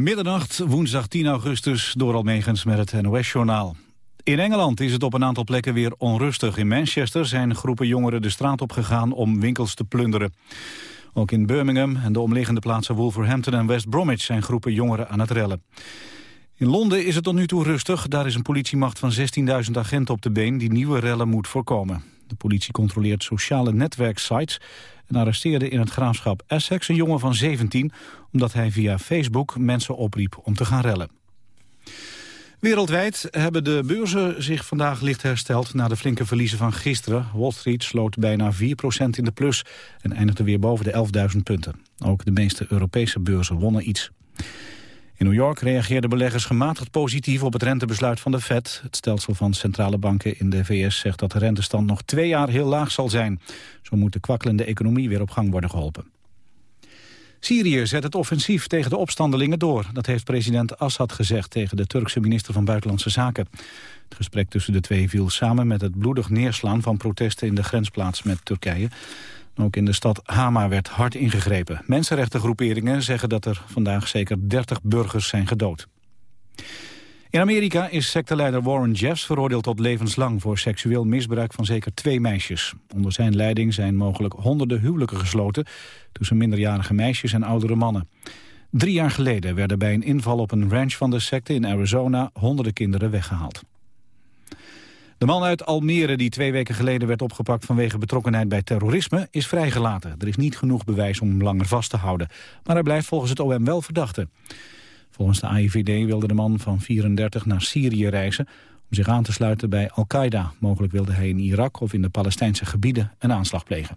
Middernacht, woensdag 10 augustus, door Almegens met het NOS-journaal. In Engeland is het op een aantal plekken weer onrustig. In Manchester zijn groepen jongeren de straat op gegaan om winkels te plunderen. Ook in Birmingham en de omliggende plaatsen Wolverhampton en West Bromwich zijn groepen jongeren aan het rellen. In Londen is het tot nu toe rustig. Daar is een politiemacht van 16.000 agenten op de been die nieuwe rellen moet voorkomen. De politie controleert sociale netwerksites en arresteerde in het graafschap Essex een jongen van 17... omdat hij via Facebook mensen opriep om te gaan rellen. Wereldwijd hebben de beurzen zich vandaag licht hersteld... na de flinke verliezen van gisteren. Wall Street sloot bijna 4% in de plus en eindigde weer boven de 11.000 punten. Ook de meeste Europese beurzen wonnen iets. In New York reageerden beleggers gematigd positief op het rentebesluit van de Fed. Het stelsel van centrale banken in de VS zegt dat de rentestand nog twee jaar heel laag zal zijn. Zo moet de kwakkelende economie weer op gang worden geholpen. Syrië zet het offensief tegen de opstandelingen door. Dat heeft president Assad gezegd tegen de Turkse minister van Buitenlandse Zaken. Het gesprek tussen de twee viel samen met het bloedig neerslaan van protesten in de grensplaats met Turkije. Ook in de stad Hama werd hard ingegrepen. Mensenrechtengroeperingen zeggen dat er vandaag zeker 30 burgers zijn gedood. In Amerika is secteleider Warren Jeffs veroordeeld tot levenslang... voor seksueel misbruik van zeker twee meisjes. Onder zijn leiding zijn mogelijk honderden huwelijken gesloten... tussen minderjarige meisjes en oudere mannen. Drie jaar geleden werden bij een inval op een ranch van de secte in Arizona... honderden kinderen weggehaald. De man uit Almere die twee weken geleden werd opgepakt vanwege betrokkenheid bij terrorisme is vrijgelaten. Er is niet genoeg bewijs om hem langer vast te houden. Maar hij blijft volgens het OM wel verdachte. Volgens de AIVD wilde de man van 34 naar Syrië reizen om zich aan te sluiten bij Al-Qaeda. Mogelijk wilde hij in Irak of in de Palestijnse gebieden een aanslag plegen.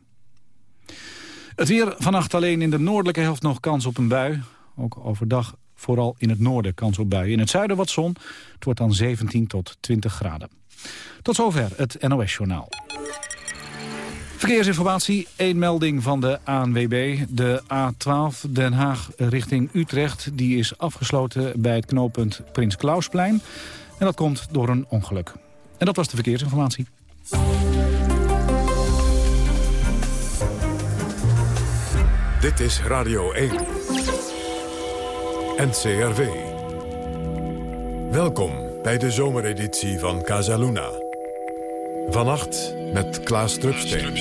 Het weer vannacht alleen in de noordelijke helft nog kans op een bui. Ook overdag vooral in het noorden kans op buien. In het zuiden wat zon. Het wordt dan 17 tot 20 graden. Tot zover het NOS-journaal. Verkeersinformatie, één melding van de ANWB. De A12 Den Haag richting Utrecht die is afgesloten bij het knooppunt Prins Klausplein. En dat komt door een ongeluk. En dat was de verkeersinformatie. Dit is Radio 1. NCRV. Welkom bij de zomereditie van Casaluna. Vannacht met Klaas Drupsteen.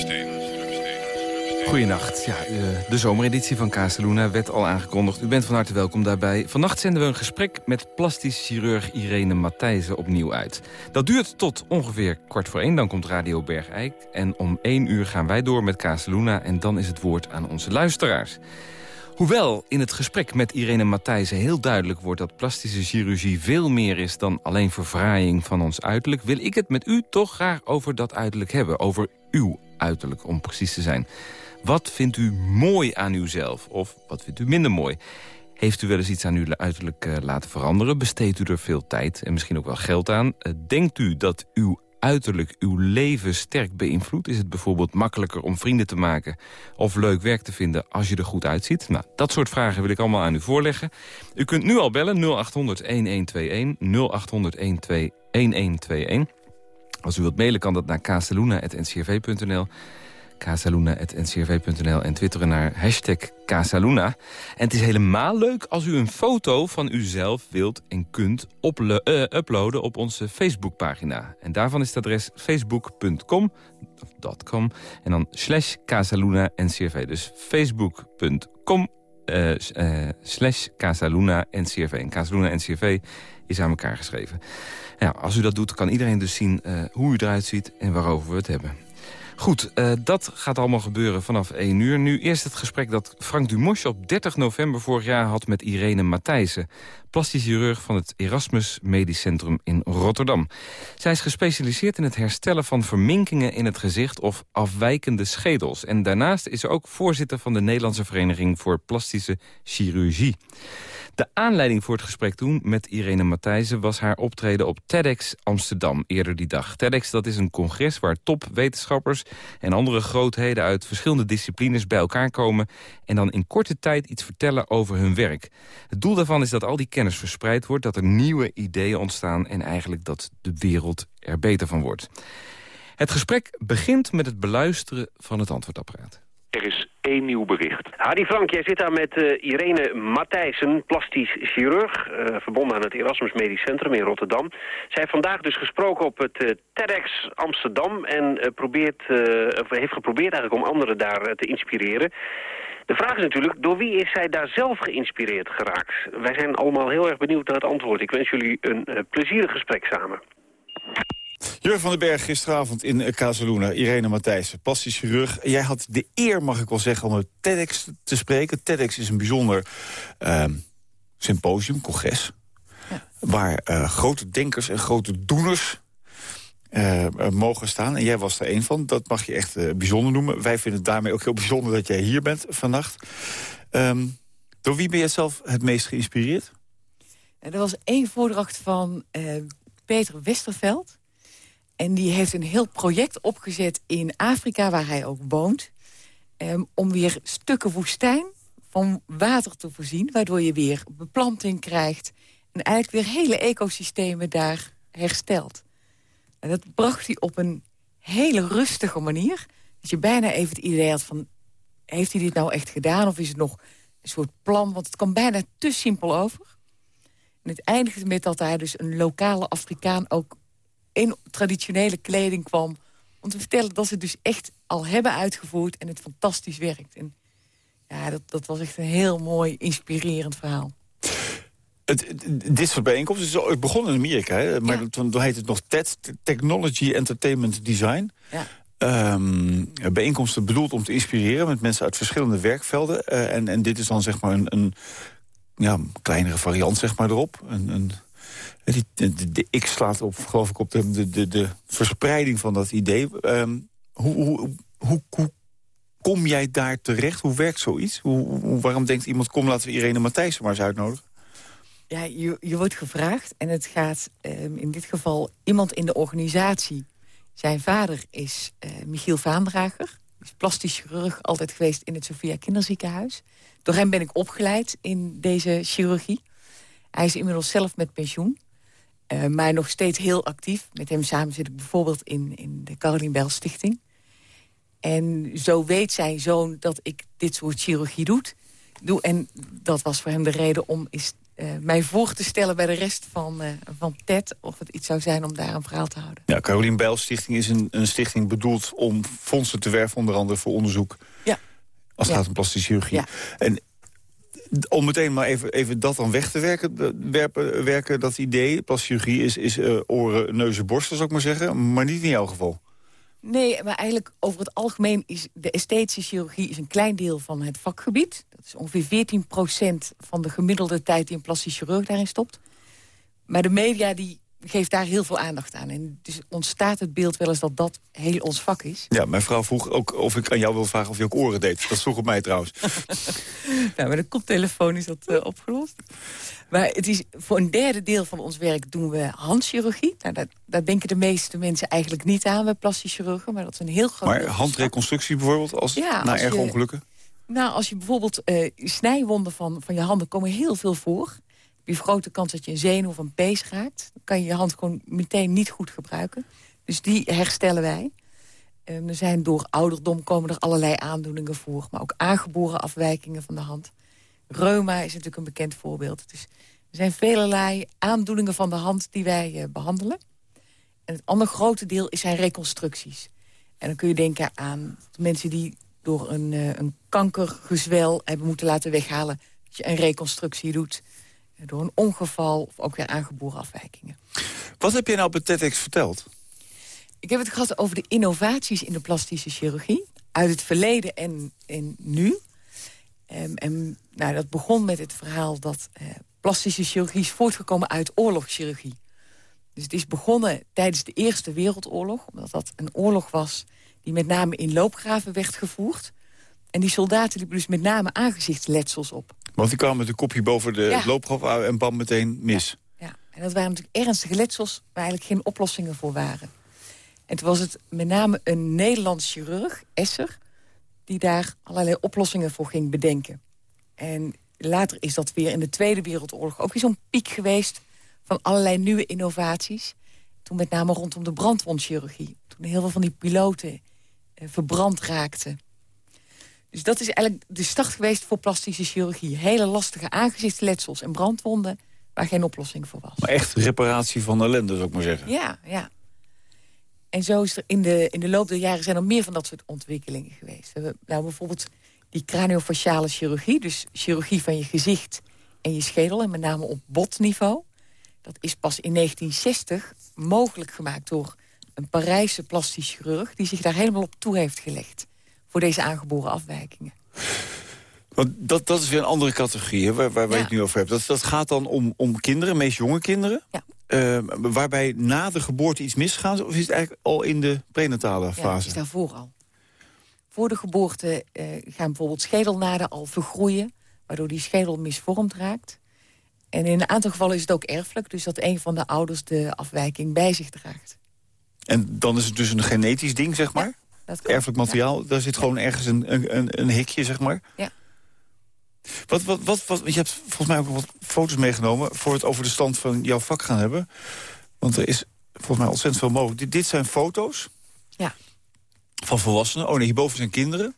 Goedenacht. Ja, eh, de zomereditie van Casaluna werd al aangekondigd. U bent van harte welkom daarbij. Vannacht zenden we een gesprek met plastisch chirurg Irene Matthijssen opnieuw uit. Dat duurt tot ongeveer kwart voor één, dan komt Radio Bergijk. En om één uur gaan wij door met Casaluna en dan is het woord aan onze luisteraars. Hoewel in het gesprek met Irene Matthijssen heel duidelijk wordt... dat plastische chirurgie veel meer is dan alleen verfraaiing van ons uiterlijk... wil ik het met u toch graag over dat uiterlijk hebben. Over uw uiterlijk, om precies te zijn. Wat vindt u mooi aan uzelf? Of wat vindt u minder mooi? Heeft u wel eens iets aan uw uiterlijk uh, laten veranderen? Besteedt u er veel tijd en misschien ook wel geld aan? Uh, denkt u dat uw uiterlijk uw leven sterk beïnvloedt? Is het bijvoorbeeld makkelijker om vrienden te maken... of leuk werk te vinden als je er goed uitziet? Nou, dat soort vragen wil ik allemaal aan u voorleggen. U kunt nu al bellen 0800-1121, 0800-1121. Als u wilt mailen kan dat naar kazeluna.ncrv.nl casaluna.ncrv.nl en twitteren naar hashtag Casaluna. En het is helemaal leuk als u een foto van uzelf wilt en kunt uh, uploaden op onze Facebookpagina. En daarvan is het adres facebook.com .com, en dan slash Casaluna NCRV. Dus facebook.com uh, uh, slash Casaluna NCRV. En Casaluna NCRV is aan elkaar geschreven. Ja, als u dat doet, kan iedereen dus zien hoe u eruit ziet en waarover we het hebben. Goed, uh, dat gaat allemaal gebeuren vanaf 1 uur. Nu eerst het gesprek dat Frank Dumosje op 30 november vorig jaar had met Irene Matthijssen. Plastisch chirurg van het Erasmus Medisch Centrum in Rotterdam. Zij is gespecialiseerd in het herstellen van verminkingen in het gezicht of afwijkende schedels. En daarnaast is ze ook voorzitter van de Nederlandse Vereniging voor Plastische Chirurgie. De aanleiding voor het gesprek toen met Irene Matthijssen... was haar optreden op TEDx Amsterdam eerder die dag. TEDx dat is een congres waar topwetenschappers en andere grootheden... uit verschillende disciplines bij elkaar komen... en dan in korte tijd iets vertellen over hun werk. Het doel daarvan is dat al die kennis verspreid wordt... dat er nieuwe ideeën ontstaan en eigenlijk dat de wereld er beter van wordt. Het gesprek begint met het beluisteren van het antwoordapparaat. Er is één nieuw bericht. Hadi Frank, jij zit daar met uh, Irene Matthijssen, plastisch chirurg... Uh, verbonden aan het Erasmus Medisch Centrum in Rotterdam. Zij heeft vandaag dus gesproken op het uh, TEDx Amsterdam... en probeert, of heeft geprobeerd eigenlijk om anderen daar te inspireren. De vraag is natuurlijk, door wie is zij daar zelf geïnspireerd geraakt? Wij zijn allemaal heel erg benieuwd naar het antwoord. Ik wens jullie een plezierig gesprek samen. Jurgen van den Berg gisteravond in Casaluna. Irene Matthijssen, plastisch chirurg. Jij had de eer, mag ik wel zeggen, om het TEDx te spreken. TEDx is een bijzonder uh, symposium, congres... Ja. waar uh, grote denkers en grote doeners uh, mogen staan. En jij was er een van. Dat mag je echt uh, bijzonder noemen. Wij vinden het daarmee ook heel bijzonder dat jij hier bent vannacht. Um, door wie ben je zelf het meest geïnspireerd? Er was één voordracht van Peter Westerveld. En die heeft een heel project opgezet in Afrika, waar hij ook woont... Um, om weer stukken woestijn van water te voorzien... waardoor je weer beplanting krijgt... en eigenlijk weer hele ecosystemen daar herstelt. En dat bracht hij op een hele rustige manier. Dat je bijna even het idee had van... heeft hij dit nou echt gedaan of is het nog een soort plan? Want het kwam bijna te simpel over. En het eindigde met dat hij dus een lokale Afrikaan... ook in traditionele kleding kwam... om te vertellen dat ze het dus echt al hebben uitgevoerd... en het fantastisch werkt. En ja, dat, dat was echt een heel mooi, inspirerend verhaal. Het, dit soort bijeenkomsten is het begon in Amerika, hè? maar ja. toen, heet het nog TED, Technology Entertainment Design. Ja. Um, bijeenkomsten bedoeld om te inspireren met mensen uit verschillende werkvelden. Uh, en, en dit is dan zeg maar een, een ja, kleinere variant zeg maar erop. Een, een de, de, de, X slaat op, geloof ik, op de, de, de, verspreiding van dat idee. Um, hoe, hoe, hoe, hoe, kom jij daar terecht? Hoe werkt zoiets? Hoe, waarom denkt iemand, kom laten we Irene Matthijssen maar eens uitnodigen? Ja, je, wordt gevraagd en het gaat um, in dit geval iemand in de organisatie. Zijn vader is uh, Michiel Vaandrager. is plastisch chirurg, altijd geweest in het Sophia Kinderziekenhuis. Door hem ben ik opgeleid in deze chirurgie. Hij is inmiddels zelf met pensioen. Uh, maar nog steeds heel actief. Met hem samen zit ik bijvoorbeeld in, in de Caroline Bell Stichting. En zo weet zijn zoon dat ik dit soort chirurgie doe. doe. En dat was voor hem de reden om is, uh, mij voor te stellen bij de rest van, uh, van TED... of het iets zou zijn om daar een verhaal te houden. Ja, Caroline Bijl Stichting is een, een stichting bedoeld om fondsen te werven... onder andere voor onderzoek ja. als het gaat om plastische chirurgie. Ja. En om meteen maar even, even dat dan weg te werken, werpen, werken dat idee. Plastische is, is uh, oren, neuzen, borsten, zou ik maar zeggen. Maar niet in jouw geval. Nee, maar eigenlijk over het algemeen is de esthetische chirurgie is een klein deel van het vakgebied. Dat is ongeveer 14% van de gemiddelde tijd die een plastisch chirurg daarin stopt. Maar de media die geeft daar heel veel aandacht aan. En dus ontstaat het beeld wel eens dat dat heel ons vak is. Ja, mijn vrouw vroeg ook of ik aan jou wil vragen of je ook oren deed. Dat vroeg op mij trouwens. ja, met een koptelefoon is dat uh, opgelost. Maar het is, voor een derde deel van ons werk doen we handchirurgie. Nou, daar, daar denken de meeste mensen eigenlijk niet aan bij plastisch chirurgen. Maar dat is een heel groot... Maar handreconstructie bijvoorbeeld, als, ja, na erge ongelukken? Nou, als je bijvoorbeeld uh, snijwonden van, van je handen komen heel veel voor je grote kans dat je een zenuw of een pees raakt. Dan kan je je hand gewoon meteen niet goed gebruiken. Dus die herstellen wij. Um, er zijn door ouderdom komen er allerlei aandoeningen voor. Maar ook aangeboren afwijkingen van de hand. Reuma is natuurlijk een bekend voorbeeld. Dus er zijn velelei aandoeningen van de hand die wij uh, behandelen. En het andere grote deel zijn reconstructies. En dan kun je denken aan mensen die door een, uh, een kankergezwel hebben moeten laten weghalen. Dat je een reconstructie doet door een ongeval of ook weer aangeboren afwijkingen. Wat heb je nou op TEDx verteld? Ik heb het gehad over de innovaties in de plastische chirurgie. Uit het verleden en, en nu. Um, en nou, dat begon met het verhaal dat uh, plastische chirurgie is voortgekomen uit oorlogschirurgie. Dus het is begonnen tijdens de Eerste Wereldoorlog. Omdat dat een oorlog was die met name in loopgraven werd gevoerd. En die soldaten liepen dus met name aangezichtsletsels op. Want die kwamen met een kopje boven de ja. en bam meteen mis. Ja. ja. en dat waren natuurlijk ernstige letsels... waar eigenlijk geen oplossingen voor waren. En toen was het met name een Nederlands chirurg, Esser... die daar allerlei oplossingen voor ging bedenken. En later is dat weer in de Tweede Wereldoorlog ook weer zo'n piek geweest... van allerlei nieuwe innovaties. Toen met name rondom de brandwondchirurgie. Toen heel veel van die piloten eh, verbrand raakten. Dus dat is eigenlijk de start geweest voor plastische chirurgie. Hele lastige aangezichtsletsels en brandwonden waar geen oplossing voor was. Maar echt reparatie van ellende, zou ik maar zeggen. Ja, ja. En zo is er in de, in de loop der jaren zijn er meer van dat soort ontwikkelingen geweest. We hebben nou bijvoorbeeld die craniofaciale chirurgie. Dus chirurgie van je gezicht en je schedel. En met name op botniveau. Dat is pas in 1960 mogelijk gemaakt door een Parijse plastisch chirurg... die zich daar helemaal op toe heeft gelegd. Voor deze aangeboren afwijkingen. Want dat, dat is weer een andere categorie waar, waar, het nu over hebt. Dat, dat gaat dan om, om kinderen, meest jonge kinderen. Ja. Uh, waarbij na de geboorte iets misgaat? Of is het eigenlijk al in de prenatale fase? Ja, het is daarvoor al. Voor de geboorte uh, gaan bijvoorbeeld schedelnaden al vergroeien... waardoor die schedel misvormd raakt. En in een aantal gevallen is het ook erfelijk... dus dat een van de ouders de afwijking bij zich draagt. En dan is het dus een genetisch ding, zeg maar? Ja, Erfelijk materiaal, daar zit gewoon ergens een, een, een hikje, zeg maar? Ja. Wat, wat, wat, wat, je hebt volgens mij ook wat foto's meegenomen... voor het over de stand van jouw vak gaan hebben. Want er is volgens mij ontzettend veel mogelijk. Dit, dit zijn foto's ja. van volwassenen. Oh nee, hierboven zijn kinderen.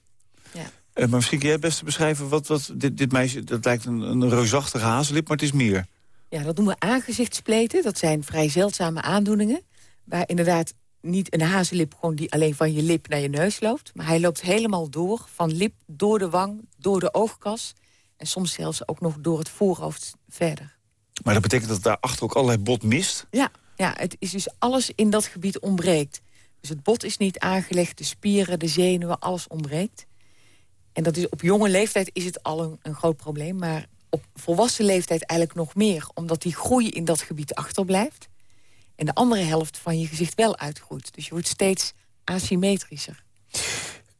Ja. Uh, maar misschien kun jij het beste beschrijven... wat, wat dit, dit meisje, dat lijkt een, een reusachtige hazellip, maar het is meer. Ja, dat noemen we aangezichtspleten. Dat zijn vrij zeldzame aandoeningen. Waar inderdaad niet een hazellip gewoon die alleen van je lip naar je neus loopt. Maar hij loopt helemaal door, van lip door de wang, door de oogkas... En soms zelfs ook nog door het voorhoofd verder. Maar dat betekent dat daarachter ook allerlei bot mist? Ja, ja, het is dus alles in dat gebied ontbreekt. Dus het bot is niet aangelegd, de spieren, de zenuwen, alles ontbreekt. En dat is, op jonge leeftijd is het al een, een groot probleem. Maar op volwassen leeftijd eigenlijk nog meer. Omdat die groei in dat gebied achterblijft. En de andere helft van je gezicht wel uitgroeit. Dus je wordt steeds asymmetrischer.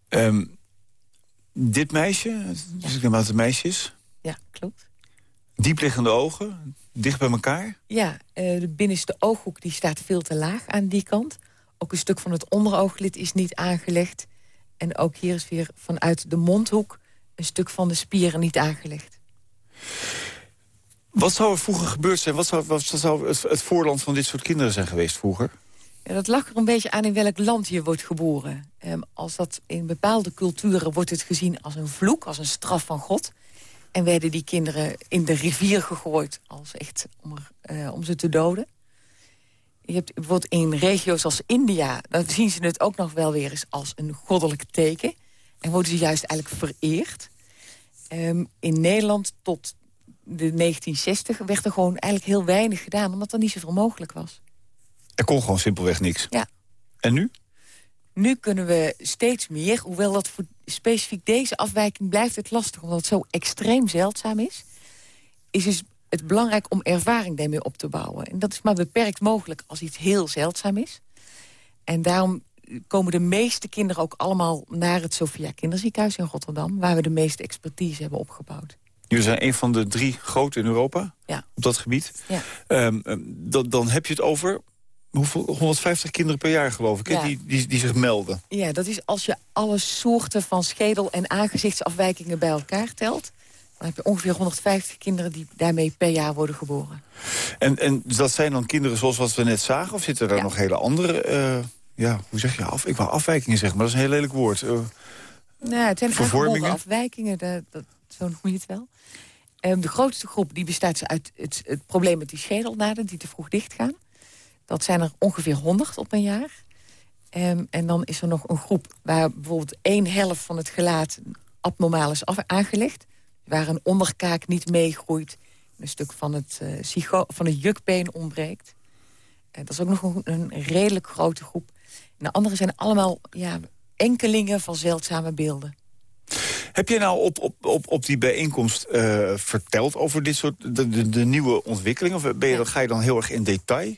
Um, dit meisje, dus ik neem aan dat het meisje is. Ja, klopt. Diepliggende ogen, dicht bij elkaar? Ja, uh, de binnenste ooghoek die staat veel te laag aan die kant. Ook een stuk van het onderooglid is niet aangelegd. En ook hier is weer vanuit de mondhoek een stuk van de spieren niet aangelegd. Wat zou er vroeger gebeurd zijn? Wat zou, wat het, het voorland van dit soort kinderen zijn geweest vroeger? Ja, dat lag er een beetje aan in welk land je wordt geboren. Um, als dat in bepaalde culturen wordt het gezien als een vloek, als een straf van God. En werden die kinderen in de rivier gegooid als echt om, uh, om ze te doden. Je hebt bijvoorbeeld in regio's als India... dan zien ze het ook nog wel weer eens als een goddelijk teken. En worden ze juist eigenlijk vereerd. Um, in Nederland tot de 1960 werd er gewoon eigenlijk heel weinig gedaan... omdat er niet zoveel mogelijk was. Er kon gewoon simpelweg niks. Ja. En nu? Nu kunnen we steeds meer, hoewel dat voor specifiek deze afwijking blijft het lastig... omdat het zo extreem zeldzaam is, is dus het belangrijk om ervaring daarmee op te bouwen. En dat is maar beperkt mogelijk als iets heel zeldzaam is. En daarom komen de meeste kinderen ook allemaal naar het Sophia Kinderziekenhuis in Rotterdam... waar we de meeste expertise hebben opgebouwd. Jullie zijn een van de drie grote in Europa ja. op dat gebied. Ja. Um, dan, dan heb je het over hoeveel, 150 kinderen per jaar, geloof ik, die, die, die zich melden. Ja, dat is als je alle soorten van schedel- en aangezichtsafwijkingen bij elkaar telt... dan heb je ongeveer 150 kinderen die daarmee per jaar worden geboren. En, en dat zijn dan kinderen zoals wat we net zagen? Of zitten er nog hele andere, uh, ja, hoe zeg je, af, ik wou afwijkingen zeggen, maar dat is een heel lelijk woord. Uh, nou, het zijn vervormingen. afwijkingen, dat, dat, zo noem je het wel. Um, de grootste groep die bestaat uit het, het probleem met die schedelnaden die te vroeg dichtgaan. Dat zijn er ongeveer 100 op een jaar. Um, en dan is er nog een groep waar bijvoorbeeld één helft van het gelaat abnormaal is aangelegd. Waar een onderkaak niet meegroeit. Een stuk van het, uh, van het jukbeen ontbreekt. Dat is ook nog een, redelijk grote groep. De andere zijn allemaal ja, enkelingen van zeldzame beelden. Heb je nou op, op, op, op die bijeenkomst uh, verteld over dit soort de, de, de, nieuwe ontwikkelingen? Of ben je, ja. ga je dan heel erg in detail?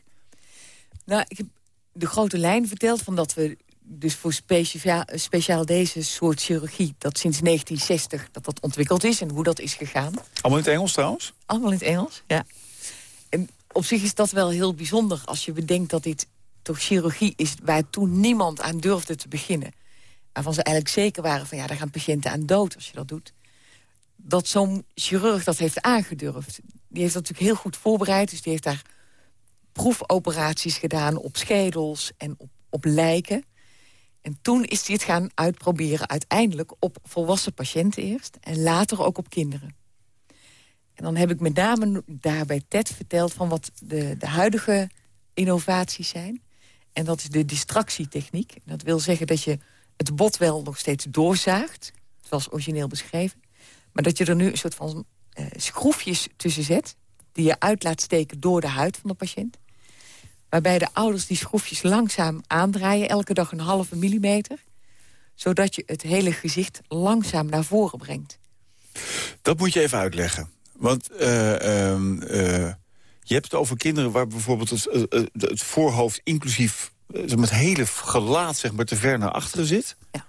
Nou, ik heb de grote lijn verteld van dat we dus voor speciaal, speciaal deze soort chirurgie... dat sinds 1960 dat dat ontwikkeld is en hoe dat is gegaan. Allemaal in het Engels trouwens? Allemaal in het Engels, ja. En op zich is dat wel heel bijzonder als je bedenkt dat dit toch chirurgie is... waar toen niemand aan durfde te beginnen. Waarvan ze eigenlijk zeker waren van ja, daar gaan patiënten aan dood als je dat doet. Dat zo'n chirurg dat heeft aangedurfd. Die heeft dat natuurlijk heel goed voorbereid, dus die heeft daar proefoperaties gedaan op schedels en op, op lijken. En toen is hij het gaan uitproberen uiteindelijk op volwassen patiënten eerst... en later ook op kinderen. En dan heb ik met name daar bij TED verteld... van wat de, de huidige innovaties zijn. En dat is de distractietechniek. Dat wil zeggen dat je het bot wel nog steeds doorzaagt... zoals origineel beschreven... maar dat je er nu een soort van uh, schroefjes tussen zet... die je uit laat steken door de huid van de patiënt. Waarbij de ouders die schroefjes langzaam aandraaien... elke dag een halve millimeter. Zodat je het hele gezicht langzaam naar voren brengt. Dat moet je even uitleggen. Want uh, uh, je hebt het over kinderen waar bijvoorbeeld het voorhoofd... inclusief met hele gelaat zeg maar, te ver naar achteren zit... Ja.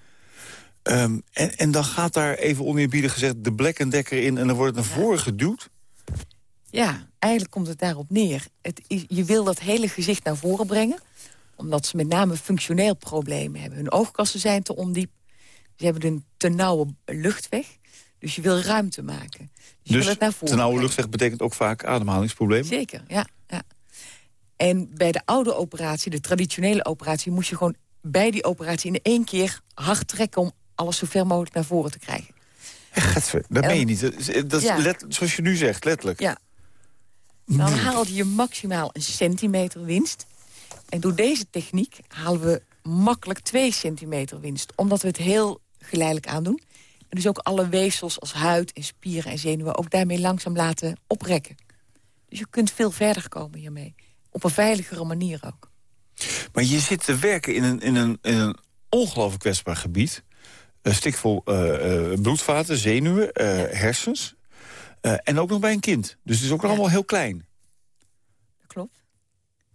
Um, en, en dan gaat daar even oneerbiedig gezegd de Black Decker in... en dan wordt het naar voren geduwd? Ja, eigenlijk komt het daarop neer. Het je wil dat hele gezicht naar voren brengen... omdat ze met name functioneel problemen hebben. Hun oogkassen zijn te ondiep. Ze hebben een te nauwe luchtweg. Dus je wil ruimte maken. Dus, dus te nauwe luchtweg betekent ook vaak ademhalingsproblemen? Zeker, ja. En bij de oude operatie, de traditionele operatie... moest je gewoon bij die operatie in één keer hard trekken... om alles zo ver mogelijk naar voren te krijgen. Echt, dat meen je niet. Dat is let, zoals je nu zegt, letterlijk. Ja. Dan haalde je maximaal een centimeter winst. En door deze techniek halen we makkelijk twee centimeter winst. Omdat we het heel geleidelijk aandoen. En dus ook alle weefsels als huid en spieren en zenuwen... ook daarmee langzaam laten oprekken. Dus je kunt veel verder komen hiermee. Op een veiligere manier ook. Maar je zit te werken in een, in een, in een ongelooflijk kwetsbaar gebied. Een stikvol uh, uh, bloedvaten, zenuwen, uh, hersens. en ook nog bij een kind. Dus het is ook allemaal heel klein. Klopt.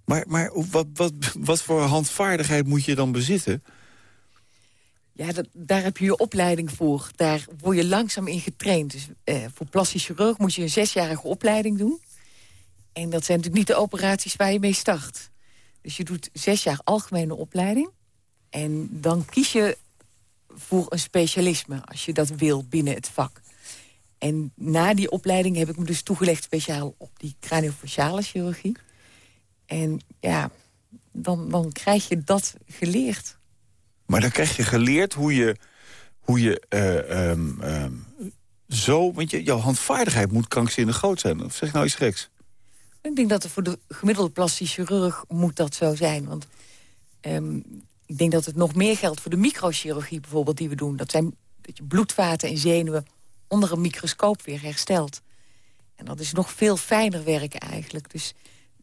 Maar, maar wat, wat, wat voor handvaardigheid moet je dan bezitten? Ja, dat, daar heb je je opleiding voor. Daar word je langzaam in getraind. Dus voor plastisch chirurg moet je een zesjarige opleiding doen. En dat zijn natuurlijk niet de operaties waar je mee start. Dus je doet zes jaar algemene opleiding. En dan kies je voor een specialisme, als je dat wil, binnen het vak. En na die opleiding heb ik me dus toegelegd speciaal op die craniofaciale chirurgie. En ja, dan, dan krijg je dat geleerd. Maar dan krijg je geleerd hoe je, hoe je uh, um, um, zo... Want je, jouw handvaardigheid moet krankzinnig groot zijn. Of zeg nou iets geks? Ik denk dat er voor de gemiddelde plastisch chirurg moet dat zo zijn. Want um, ik denk dat het nog meer geldt voor de microchirurgie bijvoorbeeld die we doen. Dat zijn dat je bloedvaten en zenuwen onder een microscoop weer herstelt. En dat is nog veel fijner werken eigenlijk. Dus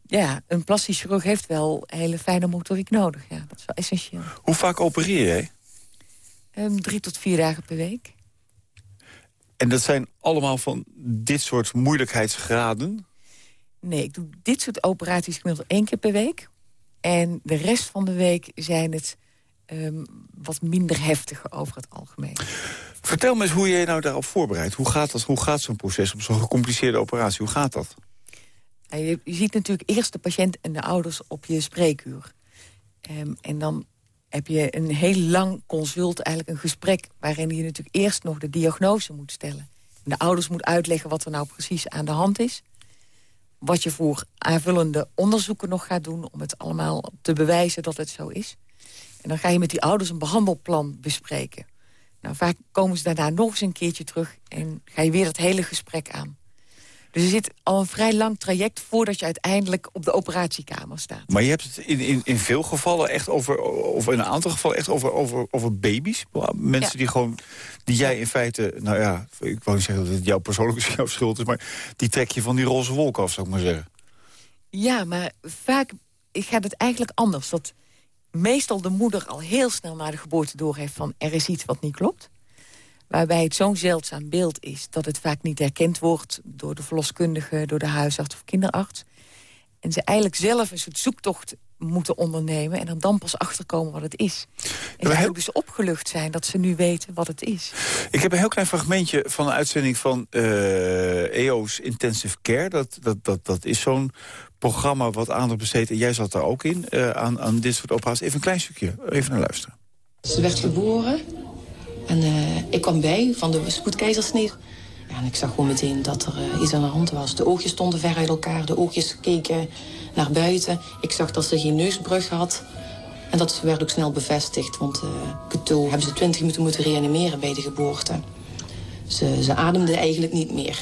ja, een plastisch chirurg heeft wel hele fijne motoriek nodig. Ja, dat is wel essentieel. Hoe vaak opereer jij? Um, drie tot vier dagen per week. En dat zijn allemaal van dit soort moeilijkheidsgraden? Nee, ik doe dit soort operaties gemiddeld één keer per week. En de rest van de week zijn het um, wat minder heftig over het algemeen. Vertel me eens hoe je je nou daarop voorbereidt. Hoe gaat, dat? Hoe gaat zo'n proces op zo'n gecompliceerde operatie? Hoe gaat dat? je, je, ziet natuurlijk eerst de patiënt en de ouders op je spreekuur. Um, en dan heb je een heel lang consult, eigenlijk een gesprek... waarin je natuurlijk eerst nog de diagnose moet stellen. En de ouders moet uitleggen wat er nou precies aan de hand is wat je voor aanvullende onderzoeken nog gaat doen... om het allemaal te bewijzen dat het zo is. En dan ga je met die ouders een behandelplan bespreken. Nou, vaak komen ze daarna nog eens een keertje terug... en ga je weer dat hele gesprek aan. Dus er zit al een vrij lang traject voordat je uiteindelijk op de operatiekamer staat. Maar je hebt het in, in, in veel gevallen echt over, of in een aantal gevallen echt over, over, over baby's. Mensen die gewoon, die jij in feite, nou ja, ik wou niet zeggen dat het jouw persoonlijke jouw schuld is, maar die trek je van die roze wolk af, zou ik maar zeggen. Ja, maar vaak gaat het eigenlijk anders. Dat meestal de moeder al heel snel na de geboorte doorheeft van er is iets wat niet klopt waarbij het zo'n zeldzaam beeld is... dat het vaak niet herkend wordt door de verloskundige... door de huisarts of kinderarts. En ze eigenlijk zelf een soort zoektocht moeten ondernemen... en dan, dan pas achterkomen wat het is. En ja, ook dus opgelucht zijn dat ze nu weten wat het is. Ik heb een heel klein fragmentje van een uitzending van EO's eh, e Intensive Care. Dat, dat, dat, dat is zo'n programma wat aandacht besteedt... en jij zat daar ook in, uh, aan, aan dit soort operaties. Even een klein stukje, even naar luisteren. Ze werd geboren en uh, ik kwam bij van de spoedkeizersnee. Ja, en ik zag gewoon meteen dat er uh, iets aan de hand was. De oogjes stonden ver uit elkaar, de oogjes keken naar buiten. Ik zag dat ze geen neusbrug had. En dat werd ook snel bevestigd, want uh, hebben ze 20 minuten moeten reanimeren bij de geboorte. Ze, ze ademde eigenlijk niet meer.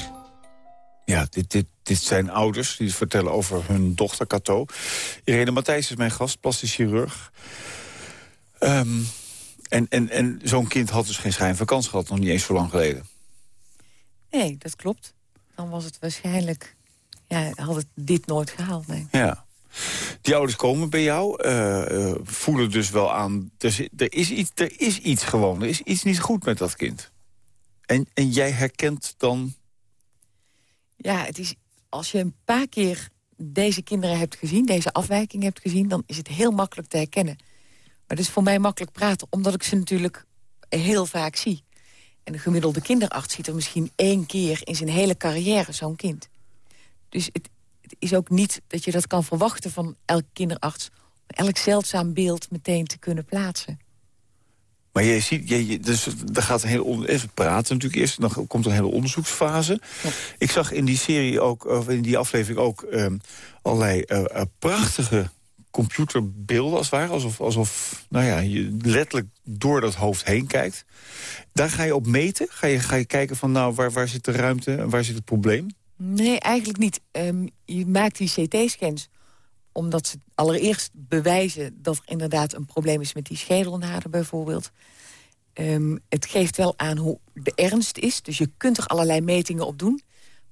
Ja, dit, dit, dit zijn ouders die vertellen over hun dochter Cato. Irene Matthijs is mijn gast, plastisch chirurg. Um, en en, en zo'n kind had dus geen schijn van kans gehad, nog niet eens zo lang geleden. Nee, dat klopt. Dan was het waarschijnlijk... Ja, had het dit nooit gehaald, nee. Ja. Die ouders komen bij jou, uh, voelen dus wel aan... Er, er, is iets, er is iets gewoon, er is iets niet goed met dat kind. En, en jij herkent dan... Ja, het is, als je een paar keer deze kinderen hebt gezien... deze afwijking hebt gezien, dan is het heel makkelijk te herkennen. Maar het is voor mij makkelijk praten, omdat ik ze natuurlijk heel vaak zie. En de gemiddelde kinderarts ziet er misschien één keer in zijn hele carrière zo'n kind. Dus het, het, is ook niet dat je dat kan verwachten van elk kinderarts... om elk zeldzaam beeld meteen te kunnen plaatsen. Maar je ziet, je, dus er gaat een hele even praten natuurlijk eerst, dan komt er een hele onderzoeksfase. Ik zag in die serie ook, of in die aflevering ook, um, allerlei uh, prachtige computerbeelden als het ware. Alsof, alsof nou ja, je letterlijk door dat hoofd heen kijkt. Daar ga je op meten? Ga je, ga je kijken van nou, waar, waar zit de ruimte en waar zit het probleem? Nee, eigenlijk niet. Um, je maakt die CT-scans omdat ze allereerst bewijzen dat er inderdaad een probleem is met die schedelnaden bijvoorbeeld. Um, het geeft wel aan hoe de ernst is. Dus je kunt er allerlei metingen op doen.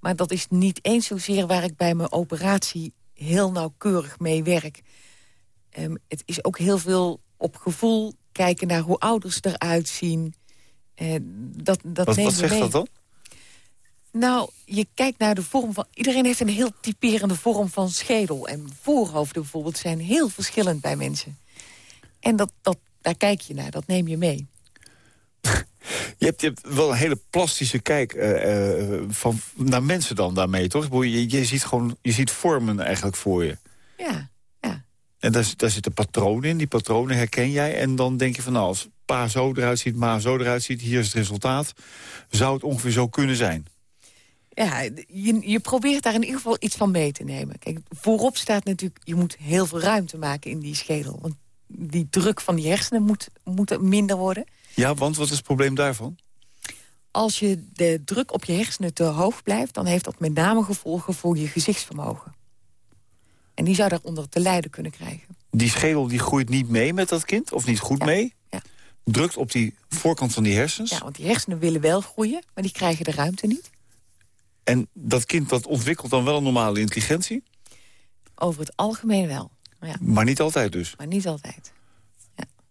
Maar dat is niet eens zozeer waar ik bij mijn operatie heel nauwkeurig mee werk. Um, het is ook heel veel op gevoel kijken naar hoe ouders eruit zien. Uh, dat, dat wat, wat zegt dat dan? Nou, je kijkt naar de vorm van... Iedereen heeft een heel typerende vorm van schedel. En voorhoofden bijvoorbeeld zijn heel verschillend bij mensen. En dat, dat, daar kijk je naar, dat neem je mee. Je hebt, je hebt wel een hele plastische kijk uh, uh, van, naar mensen dan daarmee, toch? Je, je, ziet gewoon, je ziet vormen eigenlijk voor je. Ja. En daar, daar zitten patronen in. Die patronen herken jij. En dan denk je van, nou, als pa zo eruit ziet, ma zo eruit ziet... hier is het resultaat. Zou het ongeveer zo kunnen zijn? Ja, je, je probeert daar in ieder geval iets van mee te nemen. Kijk, voorop staat natuurlijk, je moet heel veel ruimte maken in die schedel. Want die druk van die hersenen moet, moet minder worden. Ja, want wat is het probleem daarvan? Als je de druk op je hersenen te hoog blijft... dan heeft dat met name gevolgen voor je gezichtsvermogen. En die zou daaronder te lijden kunnen krijgen. Die schedel die groeit niet mee met dat kind? Of niet goed mee? Ja. Drukt op die voorkant van die hersens? Ja, want die hersenen willen wel groeien, maar die krijgen de ruimte niet. En dat kind dat ontwikkelt dan wel een normale intelligentie? Over het algemeen wel. Ja. Maar niet altijd dus? Maar niet altijd.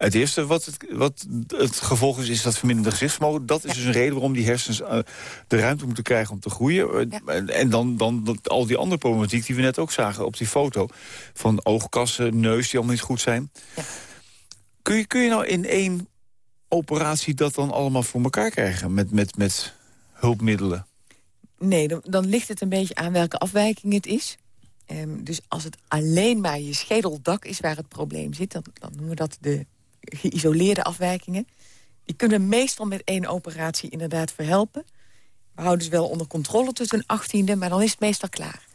Het eerste wat het, wat het gevolg is, is dat verminderde gezichtsvermogen. Dat is dus een reden waarom die hersens uh, de ruimte moeten krijgen om te groeien. Uh, en dan, dan al die andere problematiek die we net ook zagen op die foto. Van oogkassen, neus die allemaal niet goed zijn. Kun, je, kun je nou in één operatie dat dan allemaal voor elkaar krijgen? Met, met, met hulpmiddelen? Nee, dan, dan, ligt het een beetje aan welke afwijking het is. Um, dus als het alleen maar je schedeldak is waar het probleem zit... dan, dan noemen we dat de geïsoleerde afwijkingen. Die kunnen meestal met één operatie inderdaad verhelpen. We houden ze wel onder controle tot een achttiende, maar dan is het meestal klaar.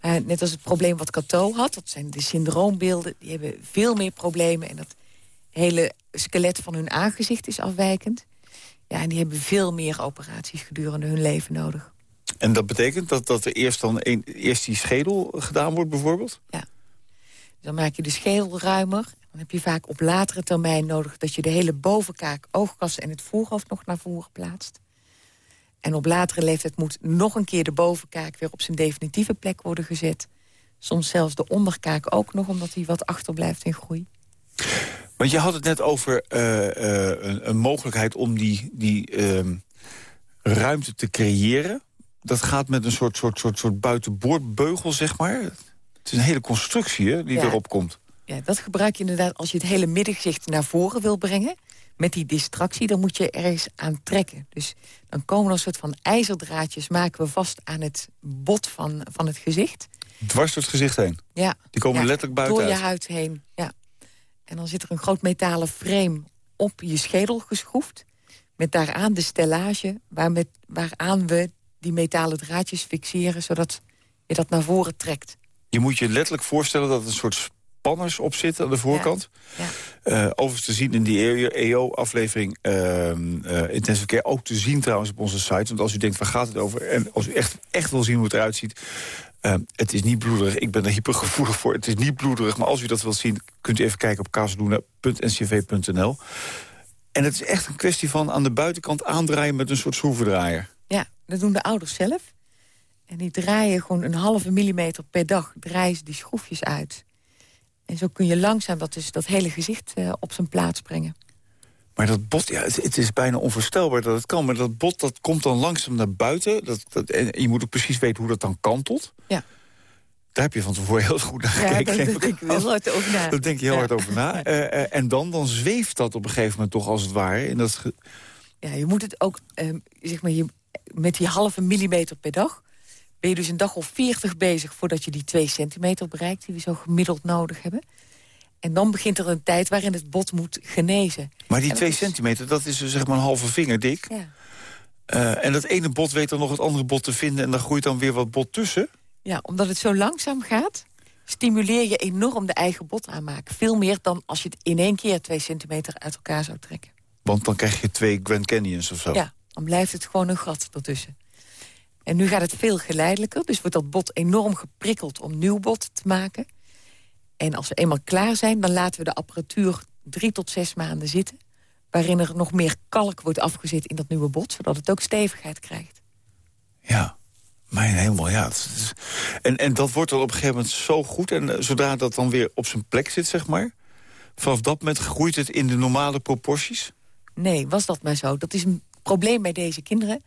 Net als het probleem wat Cato had, dat zijn de syndroombeelden... die hebben veel meer problemen en dat hele skelet van hun aangezicht is afwijkend. Ja, en die hebben veel meer operaties gedurende hun leven nodig. En dat betekent dat, dat er eerst, dan een, eerst die schedel gedaan wordt bijvoorbeeld? Ja. Dan maak je de schedel ruimer. Dan heb je vaak op latere termijn nodig... dat je de hele bovenkaak, oogkassen en het voorhoofd nog naar voren plaatst. En op latere leeftijd moet nog een keer de bovenkaak... weer op zijn definitieve plek worden gezet. Soms zelfs de onderkaak ook nog, omdat hij wat achterblijft in groei. Want je had het net over uh, uh, een, een, mogelijkheid om die, die uh, ruimte te creëren dat gaat met een soort, soort, soort, soort buitenboordbeugel, zeg maar. Het is een hele constructie hè, die erop komt. Ja, dat gebruik je inderdaad als je het hele middengezicht naar voren wil brengen. Met die distractie, dan moet je ergens aan trekken. Dus dan komen er een soort van ijzerdraadjes... maken we vast aan het bot van, van het gezicht. Dwars door het gezicht heen? Ja. Die komen letterlijk buiten Door je huid heen, ja. En dan zit er een groot metalen frame op je schedel geschroefd. Met daaraan de stellage waar met, waaraan we die metalen draadjes fixeren... zodat je dat naar voren trekt. Je moet je letterlijk voorstellen dat het een soort panners op zitten aan de voorkant. Ja. Ja. Uh, overigens te zien in die EO-aflevering uh, uh, Intensive Care. Ook te zien trouwens op onze site. Want als u denkt, waar gaat het over? En als u echt, echt wil zien hoe het eruit ziet... Uh, het is niet bloederig. Ik ben er hypergevoelig voor. Het is niet bloederig. Maar als u dat wilt zien, kunt u even kijken op kazeluna.ncv.nl. En het is echt een kwestie van aan de buitenkant aandraaien met een soort schroevendraaier. Ja, dat doen de ouders zelf. En die draaien gewoon een halve millimeter per dag, draaien ze die schroefjes uit. En zo kun je langzaam dat, dus, dat hele gezicht uh, op zijn plaats brengen. Maar dat bot, ja, het, het, is bijna onvoorstelbaar dat het kan. Maar dat bot dat komt dan langzaam naar buiten. Dat, dat, en je moet ook precies weten hoe dat dan kantelt. Ja. Daar heb je van tevoren heel goed naar gekeken. Ja, daar denk ik heel hard over na. Denk je heel hard over na. Uh, uh, en dan, dan zweeft dat op een gegeven moment toch als het ware. In dat ja, je moet het ook, uh, zeg maar, je, met die halve millimeter per dag... ben je dus een dag of veertig bezig voordat je die twee centimeter bereikt... die we zo gemiddeld nodig hebben. En dan begint er een tijd waarin het bot moet genezen. Maar die twee is... centimeter, dat is dus zeg maar een halve vinger dik. Ja. Uh, en dat ene bot weet dan nog het andere bot te vinden... en dan groeit dan weer wat bot tussen? Ja, omdat het zo langzaam gaat... stimuleer je enorm de eigen bot aanmaken. Veel meer dan als je het in één keer twee centimeter uit elkaar zou trekken. Want dan krijg je twee Grand Canyons of zo? Ja, dan blijft het gewoon een gat ertussen. En nu gaat het veel geleidelijker. Dus wordt dat bot enorm geprikkeld om nieuw bot te maken. En als we eenmaal klaar zijn, dan laten we de apparatuur drie tot zes maanden zitten. Waarin er nog meer kalk wordt afgezet in dat nieuwe bot. Zodat het ook stevigheid krijgt. Ja, mijn hemel, ja. Is... En, en dat wordt dan op een gegeven moment zo goed. En uh, zodra dat dan weer op zijn plek zit, zeg maar. Vanaf dat moment groeit het in de normale proporties? Nee, was dat maar zo. Dat is een probleem bij deze kinderen.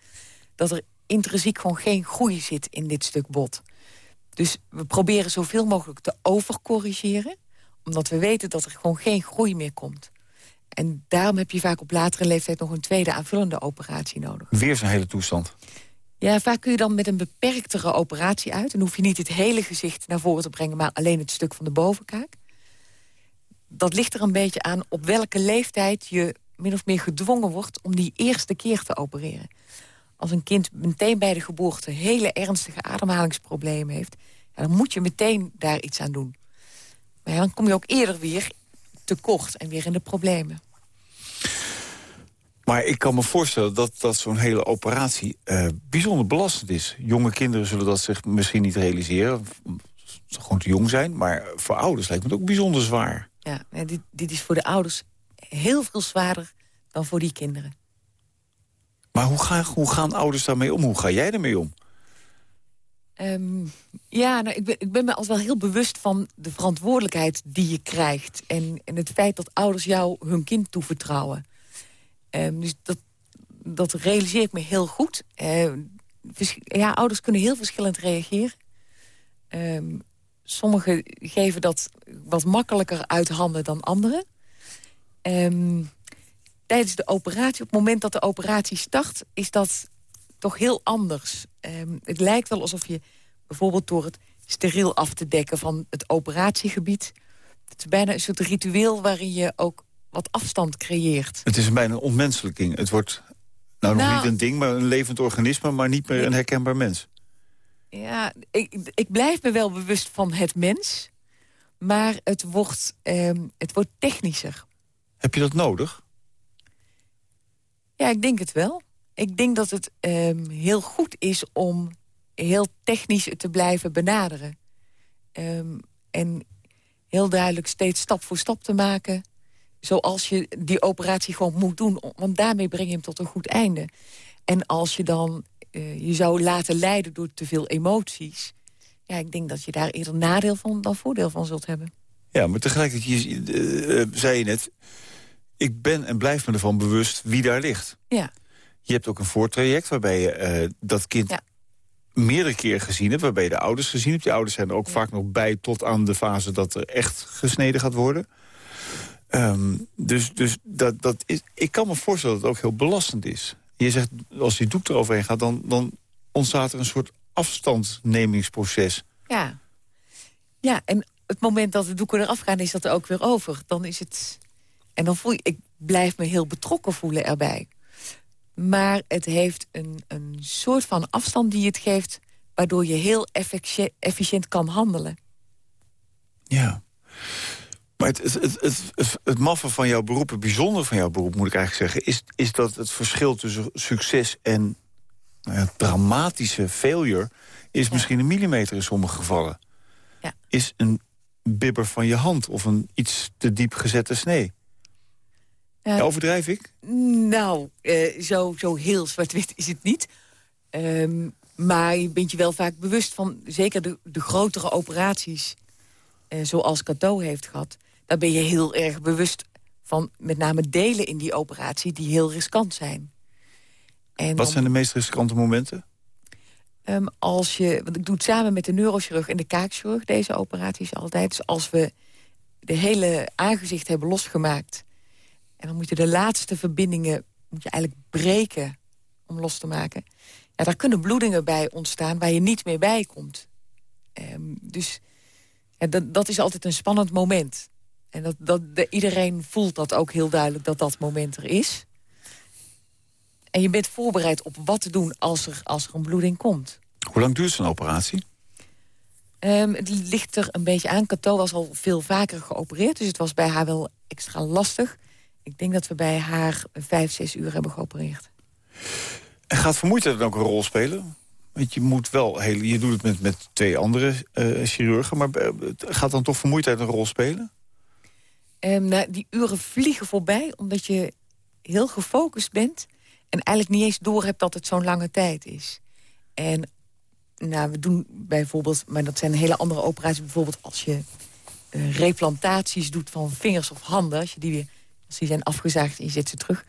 Dat er intrinsiek gewoon geen groei zit in dit stuk bot. Dus we proberen zoveel mogelijk te overcorrigeren. Omdat we weten dat er gewoon geen groei meer komt. En daarom heb je vaak op latere leeftijd nog een tweede aanvullende operatie nodig. Weer zijn hele toestand. Ja, vaak kun je dan met een beperktere operatie uit. Dan hoef je niet het hele gezicht naar voren te brengen... maar alleen het stuk van de bovenkaak. Dat ligt er een beetje aan op welke leeftijd je min of meer gedwongen wordt... om die eerste keer te opereren. Als een kind meteen bij de geboorte hele ernstige ademhalingsproblemen heeft... Ja, dan moet je meteen daar iets aan doen. Maar ja, dan kom je ook eerder weer tekort en weer in de problemen. Maar ik kan me voorstellen dat, dat zo'n hele operatie uh, bijzonder belastend is. Jonge kinderen zullen dat zich misschien niet realiseren. Ze gewoon te jong zijn. Maar voor ouders lijkt me het ook bijzonder zwaar. Ja, dit, dit is voor de ouders heel veel zwaarder dan voor die kinderen. Maar hoe, hoe gaan ouders daarmee om? Hoe ga jij ermee om? Um, ja, nou, ik, ben, ik ben me als wel heel bewust van de verantwoordelijkheid die je krijgt. En, het feit dat ouders jou hun kind toevertrouwen. Um, dus dat, dat realiseer ik me heel goed. Uh, ja, ouders kunnen heel verschillend reageren. Um, sommigen geven dat wat makkelijker uit handen dan anderen. Um, tijdens de operatie, op het moment dat de operatie start... is dat toch heel anders. Um, het lijkt wel alsof je bijvoorbeeld door het steriel af te dekken... van het operatiegebied... het is bijna een soort ritueel waarin je ook wat afstand creëert. Het is bijna een ontmenselijking. Het wordt nou, nog nou, niet een ding, maar een levend organisme... maar niet meer een herkenbaar mens. Ja, ik, ik blijf me wel bewust van het mens... maar het wordt, um, het wordt technischer. Heb je dat nodig? Ja, ik denk het wel. Ik denk dat het um, heel goed is om heel technisch te blijven benaderen. Um, en heel duidelijk steeds stap voor stap te maken... zoals je die operatie gewoon moet doen. Want daarmee breng je hem tot een goed einde. En als je dan uh, je zou laten leiden door te veel emoties... ja, ik denk dat je daar eerder nadeel van dan voordeel van zult hebben. Ja, maar tegelijkertijd, je, uh, zei je net ik ben en blijf me ervan bewust wie daar ligt. Ja. Je hebt ook een voortraject waarbij je uh, dat kind ja. meerdere keer gezien hebt... waarbij je de ouders gezien hebt. Die ouders zijn er ook ja. vaak nog bij tot aan de fase dat er echt gesneden gaat worden. Um, dus dus dat, dat is, ik kan me voorstellen dat het ook heel belastend is. Je zegt, als die doek eroverheen gaat, dan, dan ontstaat er een soort afstandnemingsproces. Ja. Ja, en het moment dat de doeken eraf gaan, is dat er ook weer over. Dan is het en dan voel je, ik blijf me heel betrokken voelen erbij. Maar het heeft een, een soort van afstand die het geeft... waardoor je heel efficiënt kan handelen. Ja. Maar het, het, het, het, het maffe van jouw beroep, het bijzondere van jouw beroep... moet ik eigenlijk zeggen, is, is dat het verschil tussen succes en nou ja, dramatische failure... is misschien een millimeter in sommige gevallen. Ja. Is een bibber van je hand of een iets te diep gezette snee. Ja, overdrijf ik? Nou, eh, zo, zo heel zwart-wit is het niet. Ehm, maar je bent je wel vaak bewust van... zeker de, de grotere operaties, eh, zoals Cato heeft gehad... daar ben je heel erg bewust van met name delen in die operatie... die heel riskant zijn. En Wat zijn de meest riskante momenten? Ehm, als je, want ik doe het samen met de neurochirurg en de kaakchirurg, deze operaties altijd. Dus als we de hele aangezicht hebben losgemaakt... en dan moet je de laatste verbindingen moet je eigenlijk breken om los te maken... Ja, daar kunnen bloedingen bij ontstaan waar je niet meer bij komt. Ehm, dus ja, dat, dat is altijd een spannend moment. En dat, dat, de- iedereen voelt dat ook heel duidelijk dat dat moment er is. En je bent voorbereid op wat te doen als er, als er een bloeding komt. Hoe lang duurt zo'n operatie? Ehm, het ligt er een beetje aan. Cato was al veel vaker geopereerd, dus het was bij haar wel extra lastig. Ik denk dat we bij haar vijf, zes uur hebben geopereerd. En gaat vermoeidheid dan ook een rol spelen? Want je moet wel heel, je doet het met, met twee andere eh, chirurgen, maar eh, gaat dan toch vermoeidheid een rol spelen? Ehm, nou, die uren vliegen voorbij, omdat je heel gefocust bent... en eigenlijk niet eens doorhebt dat het zo'n lange tijd is. En nou, we doen bijvoorbeeld, maar dat zijn hele andere operaties... bijvoorbeeld als je eh, replantaties doet van vingers of handen... als, je die weer, als die zijn afgezaagd en je zet ze terug...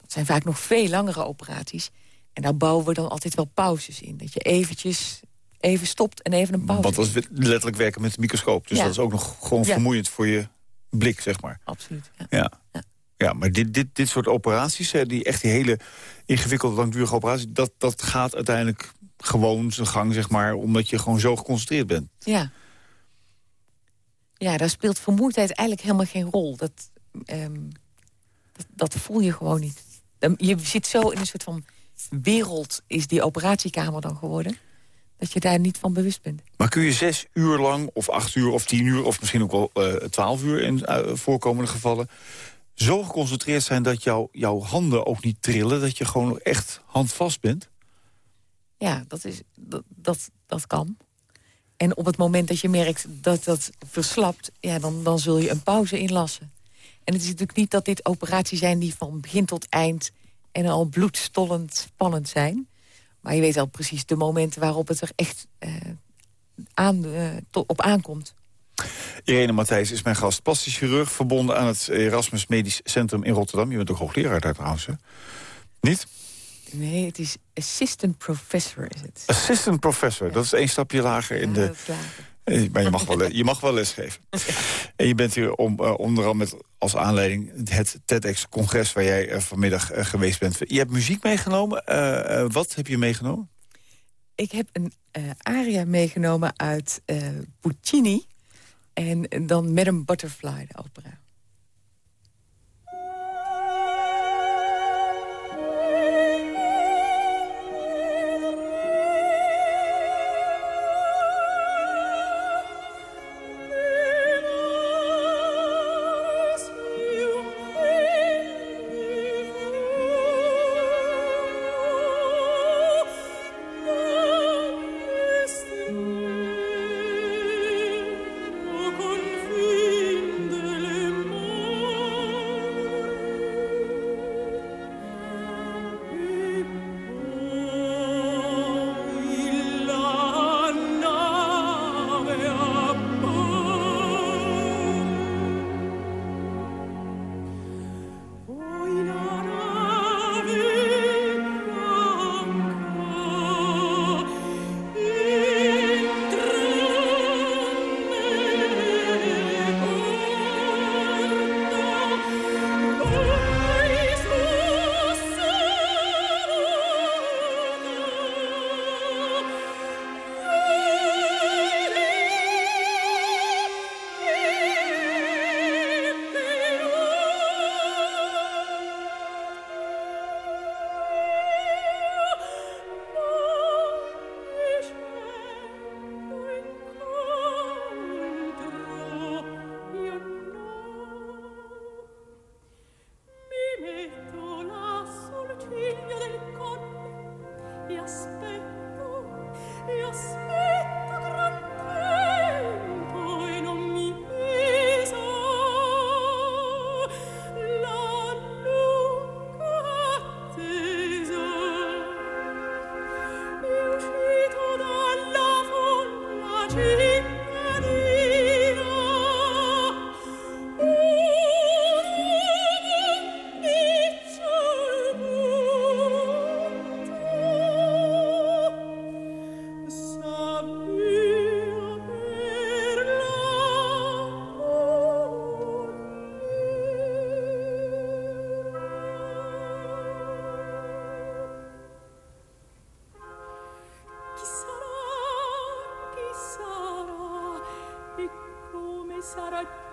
dat zijn vaak nog veel langere operaties. En daar bouwen we dan altijd wel pauzes in. Dat je eventjes even stopt en even een pauze Want dat is letterlijk werken met de microscoop. Dus Ja. dat is ook nog gewoon Ja. vermoeiend voor je blik, zeg maar. Absoluut, ja. Ja, ja maar dit, dit, dit soort operaties, hè, die echt die hele ingewikkelde, langdurige operaties... Dat, dat gaat uiteindelijk gewoon zijn gang, zeg maar... omdat je gewoon zo geconcentreerd bent. Ja. Ja, daar speelt vermoeidheid eigenlijk helemaal geen rol. Dat, ehm, dat, dat voel je gewoon niet. Dan- Je zit zo in een soort van wereld, is die operatiekamer dan geworden... dat je daar niet van bewust bent. Maar kun je zes uur lang, of acht uur, of tien uur... of misschien ook wel eh, twaalf uur in eh, voorkomende gevallen... zo geconcentreerd zijn dat jouw jouw handen ook niet trillen... dat je gewoon echt handvast bent? Ja, dat, is, dat, dat, dat kan. En op het moment dat je merkt dat dat verslapt... Ja, dan, dan zul je een pauze inlassen. En het is natuurlijk niet dat dit operaties zijn... die van begin tot eind en al bloedstollend spannend zijn. Maar je weet al precies de momenten waarop het er echt eh, aan, eh, op aankomt. Irene Matthijs is mijn gast, plastisch chirurg... verbonden aan het Erasmus Medisch Centrum in Rotterdam. Je bent ook hoogleraar daar trouwens, hè? Niet? Nee, het is assistant professor is het. Assistant professor, dat is één stapje lager in Ja, de... lager. Eh, Maar je mag wel, je mag wel lesgeven. En je bent hier om, eh, onder andere met als aanleiding het TEDx-congres... waar jij eh, vanmiddag geweest bent. Je hebt muziek meegenomen. Wat heb je meegenomen? Ik heb een aria meegenomen uit Puccini. En dan Madame Butterfly, de opera.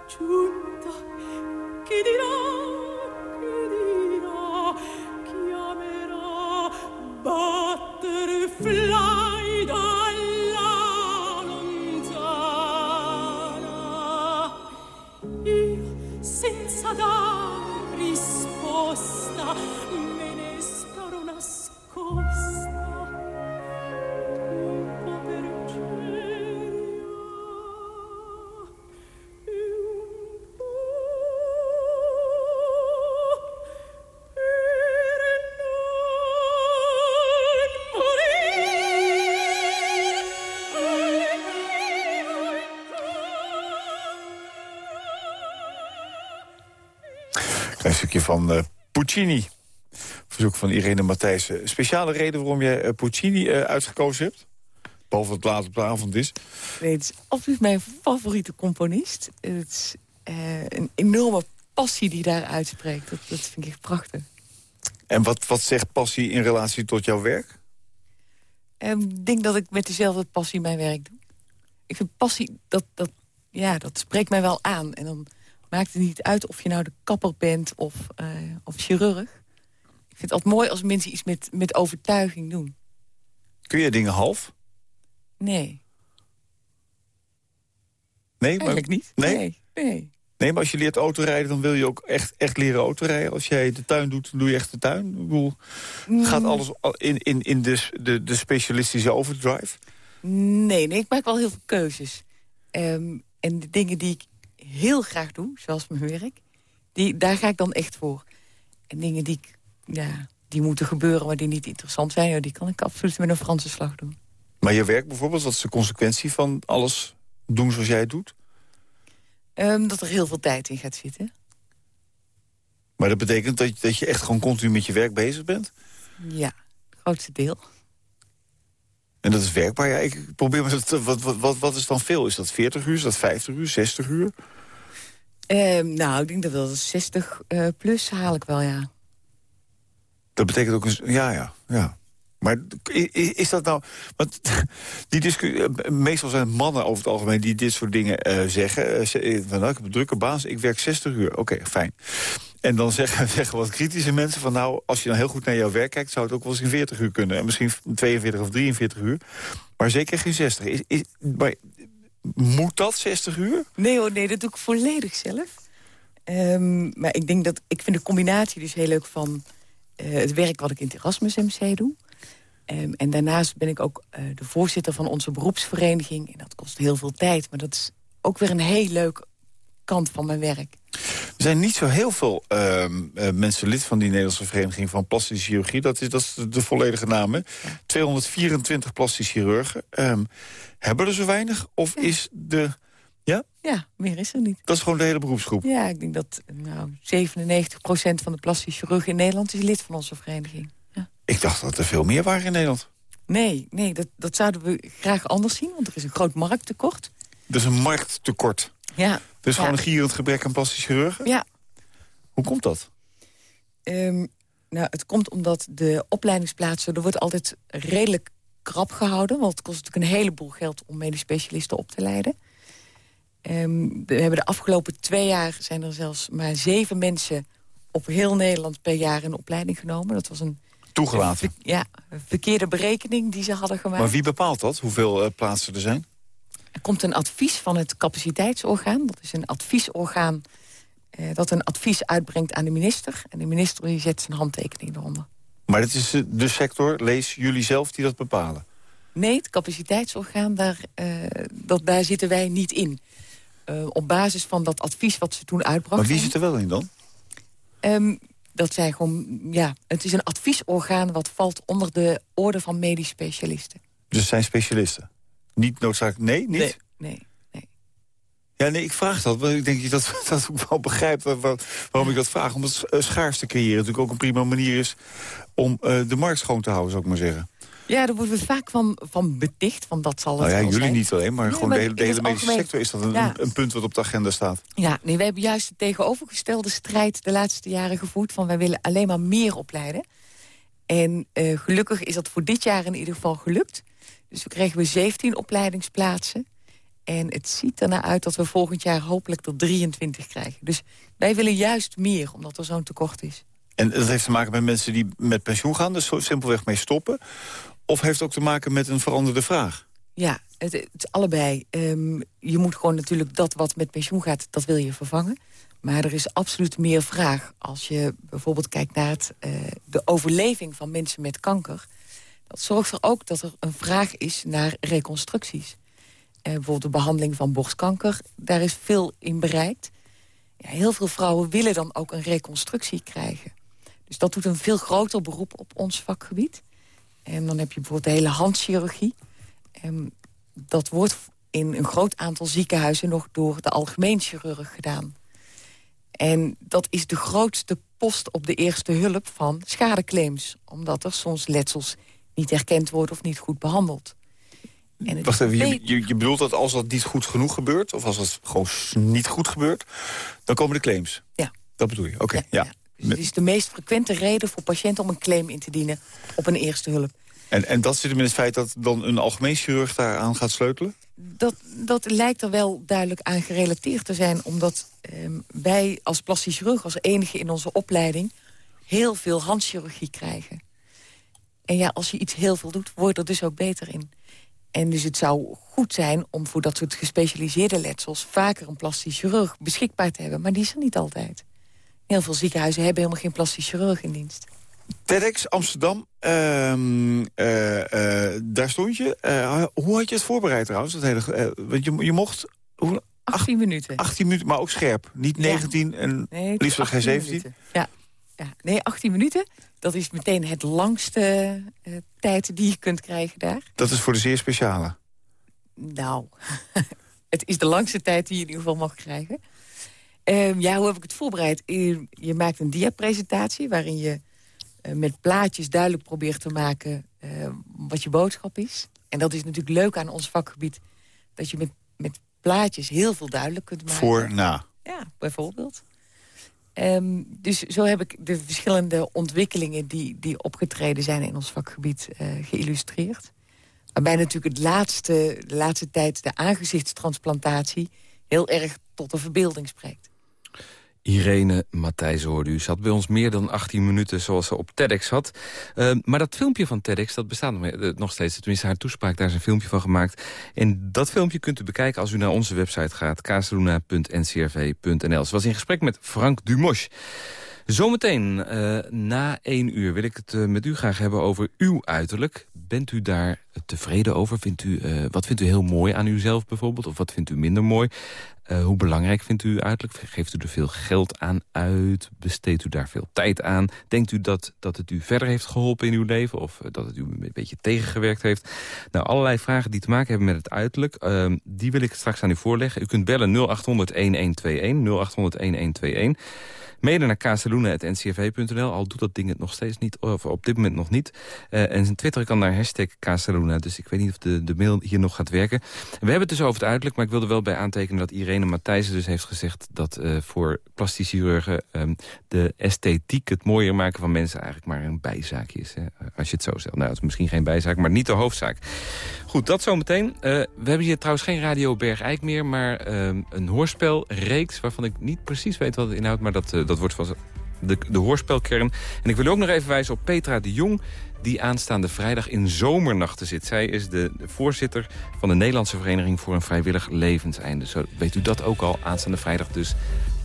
giunta che dirò. Van uh, Puccini. Verzoek van Irene Matthijssen. Speciale reden waarom je uh, Puccini uh, uitgekozen hebt? Behalve dat het laat op de avond is. Nee, het is absoluut mijn favoriete componist. Het is een enorme passie die daar uitspreekt. Dat, dat vind ik echt prachtig. En wat, wat zegt passie in relatie tot jouw werk? Ehm, ik denk dat ik met dezelfde passie mijn werk doe. Ik vind passie, dat, dat, ja, dat spreekt mij wel aan. En dan maakt het niet uit of je nou de kapper bent of, uh, of chirurg. Ik vind het altijd mooi als mensen iets met, met overtuiging doen. Kun je dingen half? Nee. Nee, Eigenlijk niet. Nee? nee? nee? Nee, maar als je leert autorijden, dan wil je ook echt, echt leren autorijden. Als jij de tuin doet, dan doe je echt de tuin. Ik bedoel, gaat mm. alles in, in, in de, de, de specialistische overdrive? Nee, nee, ik maak wel heel veel keuzes. Um, en de dingen die ik heel graag doe, zoals mijn werk... Die, daar ga ik dan echt voor. En dingen die, ja, die moeten gebeuren, maar die niet interessant zijn... die kan ik absoluut met een Franse slag doen. Maar je werk bijvoorbeeld, wat is de consequentie van alles doen zoals jij het doet? Um, dat er heel veel tijd in gaat zitten. Maar dat betekent dat, dat je echt gewoon continu met je werk bezig bent? Ja, het grootste deel. En dat is werkbaar. Ja, ik probeer me dat, wat, wat, wat is dan veel? Is dat 40 uur? Is dat 50 uur? 60 uur? Uh, nou, ik denk dat wel 60 uh, plus haal ik wel, ja. Dat betekent ook een... Ja, ja, ja. Maar is dat nou... Want die discussie, eh, meestal zijn het mannen over het algemeen die dit soort dingen uh, zeggen. Van, nou, ik heb een drukke baas, ik werk 60 uur. Oké, fijn. En dan zeggen, zeggen wat kritische mensen van... nou, als je dan heel goed naar jouw werk kijkt... zou het ook wel eens in 40 uur kunnen. En misschien 42 of 43 uur. Maar zeker geen 60. Is, is, maar moet dat 60 uur? Nee hoor, nee, dat doe ik volledig zelf. Um, maar ik denk dat... Ik vind de combinatie dus heel leuk van... Uh, het werk wat ik in het Erasmus MC doe. Um, en daarnaast ben ik ook uh, de voorzitter van onze beroepsvereniging. En dat kost heel veel tijd, maar dat is ook weer een heel leuk kant van mijn werk. Er zijn niet zo heel veel uh, mensen lid van die Nederlandse Vereniging van Plastische Chirurgie. Dat is, dat is de volledige naam. Hè? 224 plastische chirurgen. Um, hebben er zo weinig? Of is de... Ja? Ja, meer is er niet. Dat is gewoon de hele beroepsgroep? Ja, ik denk dat nou, 97% van de plastische chirurgen in Nederland... is lid van onze vereniging. Ja. Ik dacht dat er veel meer waren in Nederland. Nee, nee dat, dat zouden we graag anders zien. Want er is een groot markttekort. Er is een markttekort? Ja. Is gewoon een gierend gebrek aan plastische chirurgen? Ja. Hoe komt dat? Um, nou, het komt omdat de opleidingsplaatsen... er wordt altijd redelijk krap gehouden. Want het kost natuurlijk een heleboel geld om medisch specialisten op te leiden. Um, we hebben de afgelopen twee jaar zijn er zelfs maar zeven mensen op heel Nederland per jaar in opleiding genomen. Dat was een Toegelaten? ja, een verkeerde berekening die ze hadden gemaakt. Maar wie bepaalt dat, hoeveel uh, plaatsen er zijn? Er komt een advies van het capaciteitsorgaan. Dat is een adviesorgaan uh, dat een advies uitbrengt aan de minister. En de minister die zet zijn handtekening eronder. Maar het is de sector, lees jullie zelf, die dat bepalen? Nee, het capaciteitsorgaan, daar, uh, dat, daar zitten wij niet in. Uh, op basis van dat advies wat ze toen uitbrachten... Maar wie zit er wel in dan? Um, dat zijn gewoon, ja, het is een adviesorgaan wat valt onder de orde van medisch specialisten. Dus het zijn specialisten? Niet noodzakelijk, nee, niet? Nee, nee. Ja, nee, ik vraag dat. Want ik denk dat dat ook wel begrijpt waarom ik dat vraag. Omdat schaars te creëren natuurlijk ook een prima manier is... om uh, de markt schoon te houden, zou ik maar zeggen. Ja, daar worden we vaak van, van beticht, want dat zal het nou ja, jullie zijn. niet alleen, maar gewoon de hele, de hele medische sector... is dat een, ja. een, punt wat op de agenda staat. Ja, nee, wij hebben juist de tegenovergestelde strijd de laatste jaren gevoerd... van wij willen alleen maar meer opleiden. En uh, gelukkig is dat voor dit jaar in ieder geval gelukt. Dus we kregen we 17 opleidingsplaatsen. En het ziet ernaar uit dat we volgend jaar hopelijk tot 23 krijgen. Dus wij willen juist meer, omdat er zo'n tekort is. En dat heeft te maken met mensen die met pensioen gaan... dus simpelweg mee stoppen? Of heeft het ook te maken met een veranderde vraag? Ja, het, het is allebei. Um, je moet gewoon natuurlijk dat wat met pensioen gaat, dat wil je vervangen. Maar er is absoluut meer vraag. Als je bijvoorbeeld kijkt naar het, uh, de overleving van mensen met kanker... dat zorgt er ook dat er een vraag is naar reconstructies. Uh, bijvoorbeeld de behandeling van borstkanker, daar is veel in bereikt. Ja, heel veel vrouwen willen dan ook een reconstructie krijgen. Dus dat doet een veel groter beroep op ons vakgebied. En dan heb je bijvoorbeeld de hele handchirurgie. En dat wordt in een groot aantal ziekenhuizen nog door de algemeen chirurg gedaan. En dat is de grootste post op de eerste hulp van schadeclaims. Omdat er soms letsels niet herkend worden of niet goed behandeld. En Wacht even, je, je, je, bedoelt dat als dat niet goed genoeg gebeurt... of als dat gewoon niet goed gebeurt, dan komen de claims? Ja. Dat bedoel je, oké. ja. Dus het is de meest frequente reden voor patiënten om een claim in te dienen op een eerste hulp. En, en dat zit hem in het feit dat dan een algemeen chirurg daar aan gaat sleutelen? Dat, dat lijkt er wel duidelijk aan gerelateerd te zijn... omdat eh, wij als plastisch chirurg, als enige in onze opleiding... heel veel handchirurgie krijgen. En ja, als je iets heel veel doet, word je er dus ook beter in. En dus het zou goed zijn om voor dat soort gespecialiseerde letsels... vaker een plastisch chirurg beschikbaar te hebben. Maar die is er niet altijd. Heel veel ziekenhuizen hebben helemaal geen plastisch chirurg in dienst. TEDx Amsterdam, uh, uh, daar stond je. Uh, hoe had je het voorbereid trouwens? Dat hele, want je, je mocht... Hoe, 18 minuten. 18 minuten, maar ook scherp. Niet 19 ja. en nee, liefst geen 17. Ja. ja, nee, 18 minuten. Dat is meteen het langste tijd die je kunt krijgen daar. Dat is voor de zeer speciale? Nou, het is de langste tijd die je in ieder geval mag krijgen. Uh, ja, hoe heb ik het voorbereid? Je, je maakt een diapresentatie waarin je uh, met plaatjes duidelijk probeert te maken wat je boodschap is. En dat is natuurlijk leuk aan ons vakgebied. Dat je met, met plaatjes heel veel duidelijk kunt maken. Voor, na. Ja, bijvoorbeeld. Um, dus zo heb ik de verschillende ontwikkelingen die, die opgetreden zijn in ons vakgebied uh, geïllustreerd. Waarbij natuurlijk het laatste, de laatste tijd de aangezichtstransplantatie heel erg tot de verbeelding spreekt. Irene Matthijs hoorde u. Zat bij ons meer dan 18 minuten zoals ze op TEDx had. Uh, maar dat filmpje van TEDx, dat bestaat nog, uh, nog steeds. Tenminste, haar toespraak, daar is een filmpje van gemaakt. En dat filmpje kunt u bekijken als u naar onze website gaat. kazeluna.ncrv.nl. Ze was in gesprek met Frank Dumosch. Zometeen, uh, na één uur, wil ik het uh, met u graag hebben over uw uiterlijk. Bent u daar tevreden over? Vindt u, uh, wat vindt u heel mooi aan uzelf bijvoorbeeld? Of wat vindt u minder mooi? Hoe belangrijk vindt u uiterlijk? Geeft u er veel geld aan uit? Besteedt u daar veel tijd aan? Denkt u dat, dat het u verder heeft geholpen in uw leven? Of dat het u een beetje tegengewerkt heeft? Nou, allerlei vragen die te maken hebben met het uiterlijk. Uh, die wil ik straks aan u voorleggen. U kunt bellen 0800-1121, 0800-1121. Mede naar casaluna.ncrv.nl. Al doet dat ding het nog steeds niet, of op dit moment nog niet. Uh, en Twitter kan naar hashtag Casaluna. Dus ik weet niet of de, de mail hier nog gaat werken. We hebben het dus over het uiterlijk, maar ik wilde wel bij aantekenen... dat Irene Matthijssen dus heeft gezegd dat uh, voor plastische chirurgen... Um, de esthetiek, het mooier maken van mensen... eigenlijk maar een bijzaakje is, hè? als je het zo zegt. Nou, het is misschien geen bijzaak, maar niet de hoofdzaak. Goed, dat zometeen. Uh, we hebben hier trouwens geen Radio Bergijk meer... maar um, een hoorspelreeks waarvan ik niet precies weet wat het inhoudt... maar dat dat wordt van de, de hoorspelkern. En ik wil ook nog even wijzen op Petra de Jong die aanstaande vrijdag in zomernachten zit. Zij is de, de voorzitter van de Nederlandse Vereniging voor een Vrijwillig Levenseinde. Zo weet u dat ook al, aanstaande vrijdag dus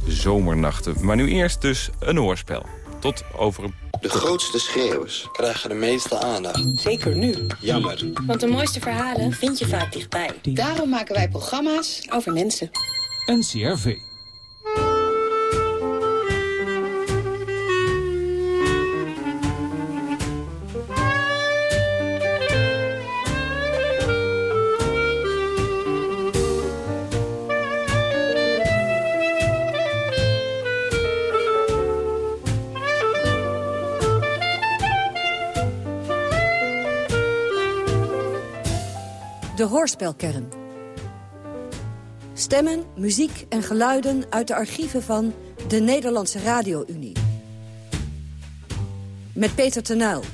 zomernachten. Maar nu eerst dus een hoorspel. Tot over een... De grootste schreeuwers krijgen de meeste aandacht. Zeker nu. Jammer. Want de mooiste verhalen vind je vaak dichtbij. Daarom maken wij programma's over mensen. NCRV. De hoorspelkern. Stemmen, muziek en geluiden uit de archieven van de Nederlandse Radio-Unie. Met Peter Tenuil.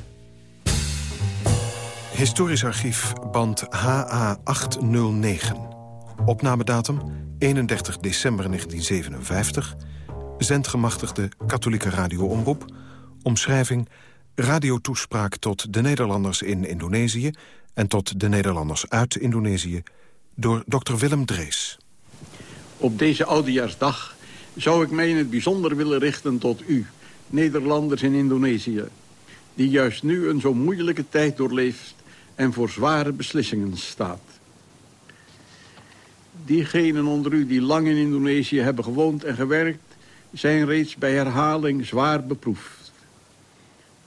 Historisch archief, band HA809. Opnamedatum 31 december 1957. Zendgemachtigde katholieke radioomroep. Omschrijving radiotoespraak tot de Nederlanders in Indonesië... en tot de Nederlanders uit Indonesië door Dr. Willem Drees. Op deze Oudejaarsdag zou ik mij in het bijzonder willen richten tot u... Nederlanders in Indonesië... die juist nu een zo moeilijke tijd doorleeft... en voor zware beslissingen staat. Diegenen onder u die lang in Indonesië hebben gewoond en gewerkt... zijn reeds bij herhaling zwaar beproefd.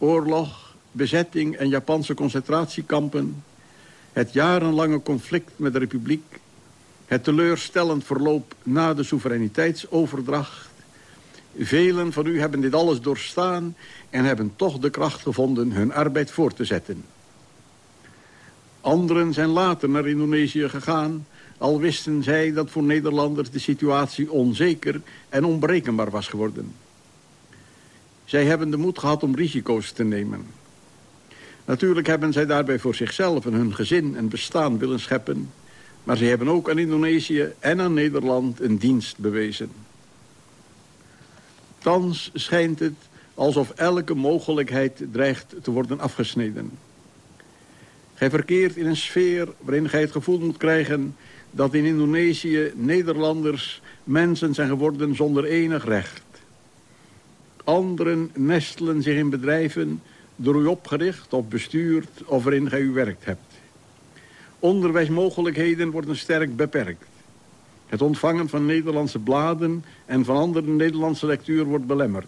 Oorlog, bezetting en Japanse concentratiekampen... het jarenlange conflict met de republiek... het teleurstellend verloop na de soevereiniteitsoverdracht... Velen van u hebben dit alles doorstaan en hebben toch de kracht gevonden hun arbeid voor te zetten. Anderen zijn later naar Indonesië gegaan al wisten zij dat voor Nederlanders de situatie onzeker en onberekenbaar was geworden. Zij hebben de moed gehad om risico's te nemen. Natuurlijk hebben zij daarbij voor zichzelf en hun gezin een bestaan willen scheppen... maar ze hebben ook aan Indonesië en aan Nederland een dienst bewezen. Thans schijnt het alsof elke mogelijkheid dreigt te worden afgesneden. Gij verkeert in een sfeer waarin gij het gevoel moet krijgen dat in Indonesië Nederlanders mensen zijn geworden zonder enig recht. Anderen nestelen zich in bedrijven door u opgericht of bestuurd of waarin gij u werkt hebt. Onderwijsmogelijkheden worden sterk beperkt. Het ontvangen van Nederlandse bladen en van andere Nederlandse lectuur wordt belemmerd.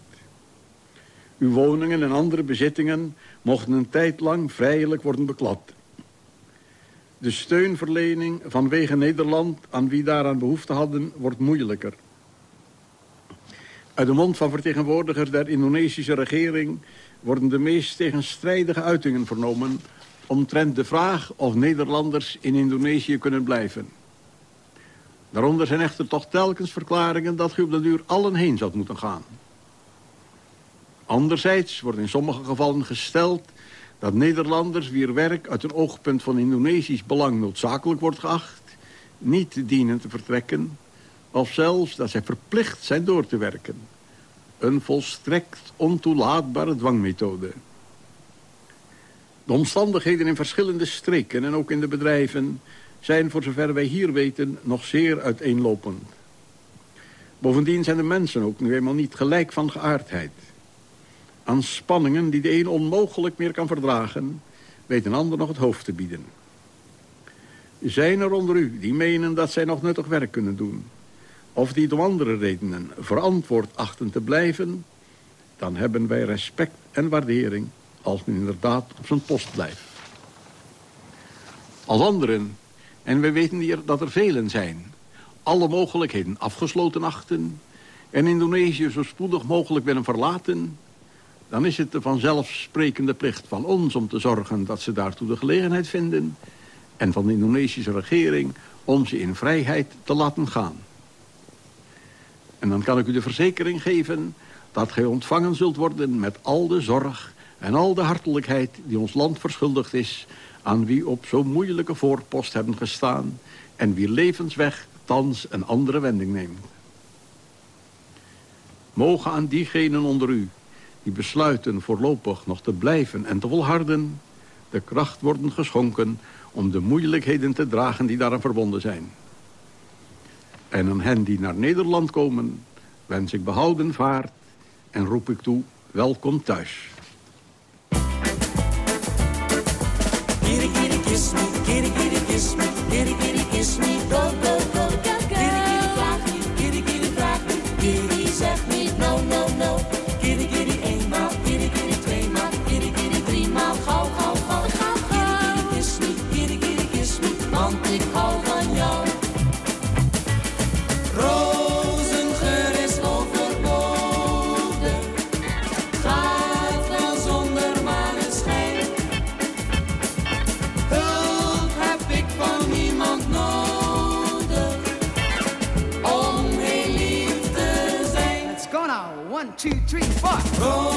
Uw woningen en andere bezittingen mochten een tijd lang vrijelijk worden beklad. De steunverlening vanwege Nederland aan wie daaraan behoefte hadden wordt moeilijker. Uit de mond van vertegenwoordigers der Indonesische regering worden de meest tegenstrijdige uitingen vernomen omtrent de vraag of Nederlanders in Indonesië kunnen blijven. Daaronder zijn echter toch telkens verklaringen dat u op de duur allen heen zou moeten gaan. Anderzijds wordt in sommige gevallen gesteld dat Nederlanders wier werk uit een oogpunt van Indonesisch belang noodzakelijk wordt geacht, niet dienen te vertrekken, of zelfs dat zij verplicht zijn door te werken. Een volstrekt ontoelaatbare dwangmethode. De omstandigheden in verschillende streken en ook in de bedrijven zijn voor zover wij hier weten nog zeer uiteenlopend. Bovendien zijn de mensen ook nu eenmaal niet gelijk van geaardheid. Aan spanningen die de een onmogelijk meer kan verdragen... weet een ander nog het hoofd te bieden. Zijn er onder u die menen dat zij nog nuttig werk kunnen doen... of die om andere redenen verantwoord achten te blijven... dan hebben wij respect en waardering als men inderdaad op zijn post blijft. Als anderen, en wij weten hier dat er velen zijn... alle mogelijkheden afgesloten achten... en Indonesië zo spoedig mogelijk willen verlaten dan is het de vanzelfsprekende plicht van ons om te zorgen dat ze daartoe de gelegenheid vinden... en van de Indonesische regering om ze in vrijheid te laten gaan. En dan kan ik u de verzekering geven dat gij ontvangen zult worden met al de zorg en al de hartelijkheid die ons land verschuldigd is... aan wie op zo'n moeilijke voorpost hebben gestaan... en wie levensweg thans een andere wending neemt. Mogen aan diegenen onder u die besluiten voorlopig nog te blijven en te volharden... de kracht worden geschonken om de moeilijkheden te dragen die daaraan verbonden zijn. En aan hen die naar Nederland komen, wens ik behouden vaart en roep ik toe, welkom thuis. rock. Roll.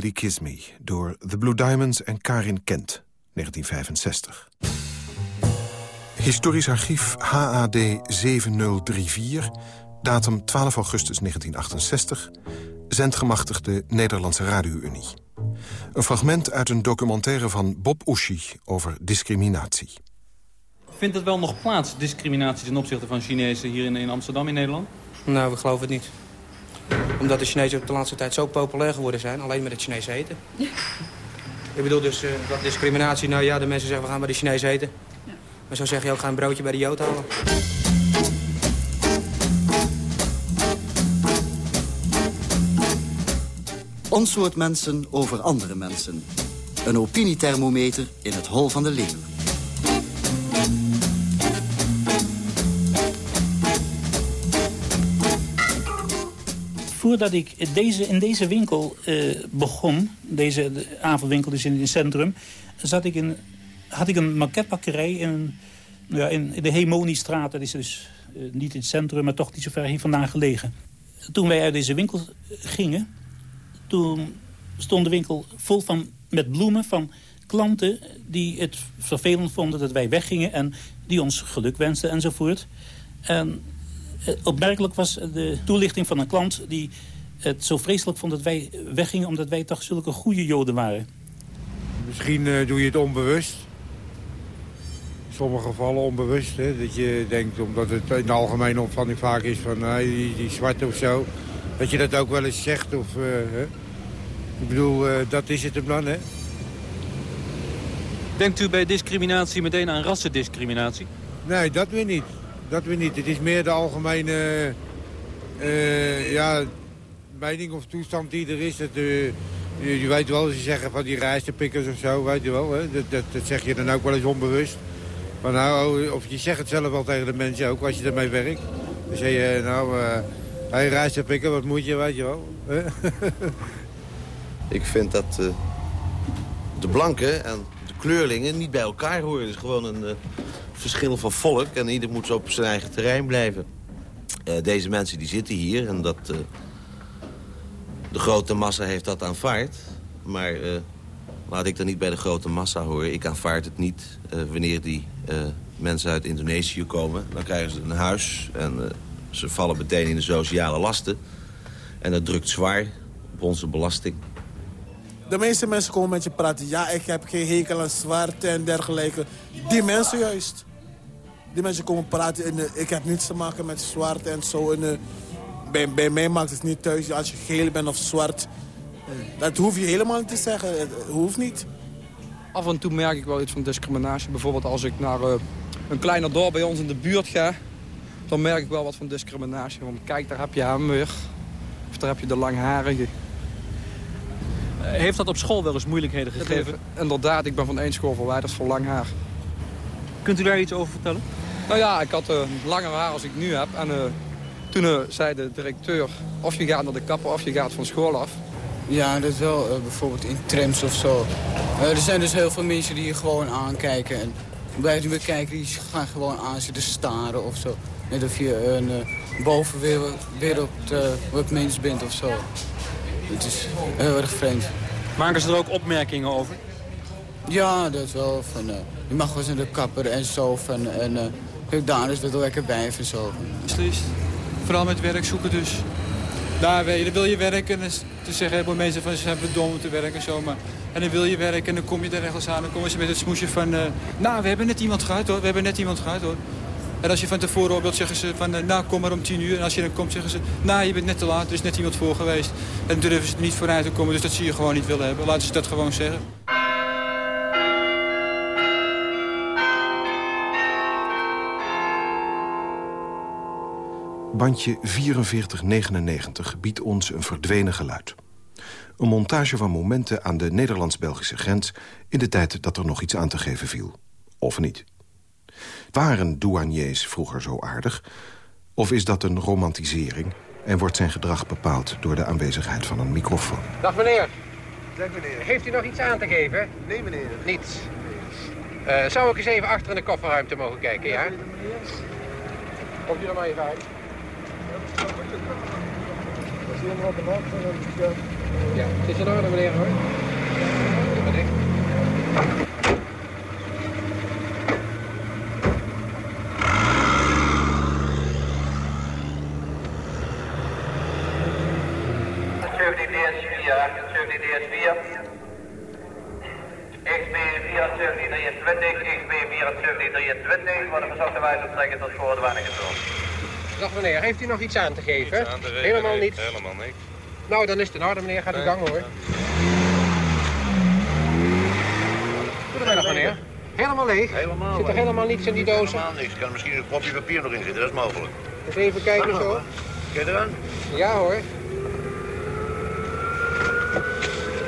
Kiss Me door The Blue Diamonds en Karin Kent, 1965. Historisch archief HAD 7034, datum 12 augustus 1968... zendgemachtigde Nederlandse Radio-Unie. Een fragment uit een documentaire van Bob Oeschie over discriminatie. Vindt het wel nog plaats, discriminatie ten opzichte van Chinezen hier in, in Amsterdam in Nederland? Nou, we geloven het niet. Omdat de Chinezen op de laatste tijd zo populair geworden zijn. Alleen met het Chinees eten. Ik bedoel dus, eh, dat discriminatie... Nou ja, de mensen zeggen we gaan bij de Chinees eten. Maar zo zeg je ook, ga een broodje bij de Jood halen. Ons soort mensen over andere mensen. Een opiniethermometer in het hol van de leeuw. Voordat ik deze, in deze winkel eh, begon, deze de avondwinkel dus in het centrum... Zat ik in, had ik een maquetbakkerij in, ja, in, de Hemoniestraat. Dat is dus eh, niet in het centrum, maar toch niet zo ver hier vandaan gelegen. Toen wij uit deze winkel gingen, toen stond de winkel vol van, met bloemen van klanten... die het vervelend vonden dat wij weggingen en die ons geluk wensten enzovoort. En opmerkelijk was de toelichting van een klant die het zo vreselijk vond dat wij weggingen... omdat wij toch zulke goede joden waren. Misschien eh, doe je het onbewust. In sommige gevallen onbewust. Hè, dat je denkt, omdat het in de algemene opvatting vaak is van uh, die, die zwarte of zo. Dat je dat ook wel eens zegt. Of, eh, hè. Ik bedoel, eh, dat is het hem dan, hè. Denkt u bij discriminatie meteen aan rassendiscriminatie? Nee, dat weer niet. Dat weer niet. Het is meer de algemene eh, ja, mening of toestand die er is. Dat, eh, je, weet wel, ze zeggen van die rijsterpikkers of zo, weet je wel. Hè? Dat, dat, zeg je dan ook wel eens onbewust. Maar nou, of je zegt het zelf wel tegen de mensen ook, als je ermee werkt. Dan zeg je, nou, eh hey, wat moet je, weet je wel. Ik vind dat eh, de blanken en kleurlingen niet bij elkaar horen. Het is gewoon een eh, verschil van volk en ieder moet op zijn eigen terrein blijven. Eh, deze mensen die zitten hier en dat, eh, de grote massa heeft dat aanvaard. Maar laat ik dan niet bij de grote massa horen. Ik aanvaard het niet wanneer die mensen uit Indonesië komen. Dan krijgen ze een huis en ze vallen meteen in de sociale lasten. En dat drukt zwaar op onze belasting. De meeste mensen komen met je praten. Ja, ik heb geen hekel aan zwarte en dergelijke. Die mensen juist. Die mensen komen praten. En, eh, ik heb niets te maken met zwart en zo. En, eh, bij, bij mij maakt het niet thuis als je geel bent of zwart. Eh, Dat hoef je helemaal niet te zeggen. Het hoeft niet. Af en toe merk ik wel iets van discriminatie. Bijvoorbeeld als ik naar een kleiner dorp bij ons in de buurt ga... dan merk ik wel wat van discriminatie. Want kijk, daar heb je hem weer. Of daar heb je de langharige. Heeft dat op school wel eens moeilijkheden gegeven? heeft- Inderdaad, ik ben van één school verwijderd voor lang haar. Kunt u daar iets over vertellen? Nou ja, ik had eh, langer haar als ik nu heb. En eh, Toen eh, zei de directeur, of je gaat naar de kapper of je gaat van school af. Ja, dat wel. eh, bijvoorbeeld in trams of zo. Eh, er zijn dus heel veel mensen die je gewoon aankijken. En blijven niet meer kijken, die gaan gewoon aan zitten staren of zo. Net of je een uh, bovenwereld uh, wat mens bent of zo. Het is heel erg vreemd. Maken ze er ook opmerkingen over? Ja, dat wel. Van, uh, je mag wel eens naar de kapper en zo. Van, en uh, kijk, daar is dat lekker bij en zo. Beslist. Vooral met werk zoeken dus. Daar weet je, dan wil je werken. En te zeggen hebben mensen van ze zijn dom om te werken en zo. Maar, en dan wil je werken en dan kom je er ergens aan. Dan komen ze met het smoesje van... Uh, nou, we hebben net iemand gehad hoor. We hebben net iemand gehad hoor. En als je van tevoren wilt, zeggen ze van... nou, kom maar om tien uur. En als je dan komt, zeggen ze... nou, je bent net te laat. Er is net iemand voor geweest. En durven ze niet vooruit te komen. Dus dat zie je gewoon niet willen hebben. Laten ze dat gewoon zeggen. Bandje 4499 biedt ons een verdwenen geluid. Een montage van momenten aan de Nederlands-Belgische grens... in de tijd dat er nog iets aan te geven viel. Of niet. Waren douaniers vroeger zo aardig? Of is dat een romantisering... en wordt zijn gedrag bepaald door de aanwezigheid van een microfoon? Dag meneer. Dag meneer. Heeft u nog iets aan te geven? Nee meneer. Niets. Uh, zou ik eens even achter in de kofferruimte mogen kijken, ja? Komt u er maar even uit. Ja, het is in orde meneer hoor. XB wijze optrekken tot voor de Wageningen. Dag meneer, heeft u nog iets aan te geven? Iets aan te geven? Helemaal niets? helemaal niks. Nou, dan is het in orde meneer, gaat u gang hoor. Goedemiddag meneer. Helemaal leeg? Helemaal Zit er leeg. helemaal niets in die dozen? Helemaal niks. Er kan misschien een kopje papier nog in zitten, dat is mogelijk. Eens even kijken zo. Kijk eraan. Ja hoor.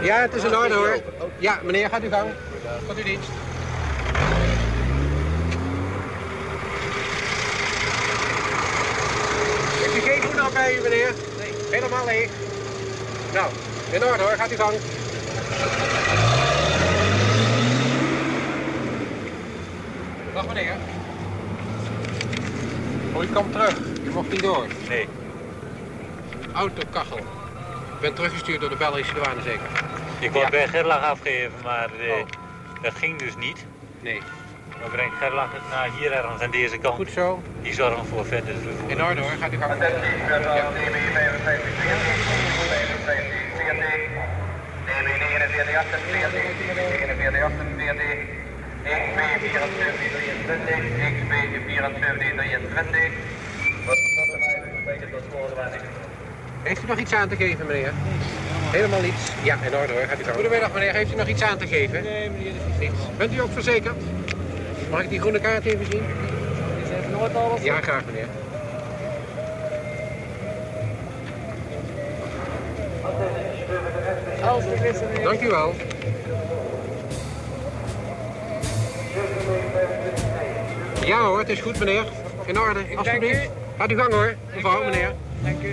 Ja, het is in orde hoor. Ja, meneer, gaat u gang. Tot uw dienst. U, meneer? Nee. Helemaal leeg. Nou, in orde hoor, gaat u gang. Dag meneer. Oh, u komt terug. U mocht niet door. Nee. Autokachel. Ik ben teruggestuurd door de Belgische douane zeker? Ik word Ja. bij Gerlach afgegeven, maar eh, Oh. dat ging dus niet. Nee. Dan brengt Gerlach het naar hier ergens aan deze kant. Goed zo. Die zorgen voor verder vervoer. In orde hoor, gaat u gang. Heeft u nog iets aan te geven, meneer? Helemaal niets? Ja, in orde hoor. Gaat u gang. Goedemiddag, meneer. Heeft u nog iets aan te geven? Nee, meneer, dat is niets. Bent u ook verzekerd? Mag ik die groene kaart even zien? Is even nooit alles? Ja, graag, meneer. Dank u wel. Ja hoor, het is goed meneer. In orde, alsjeblieft. Gaat u gang hoor, mevrouw, meneer. Dank u.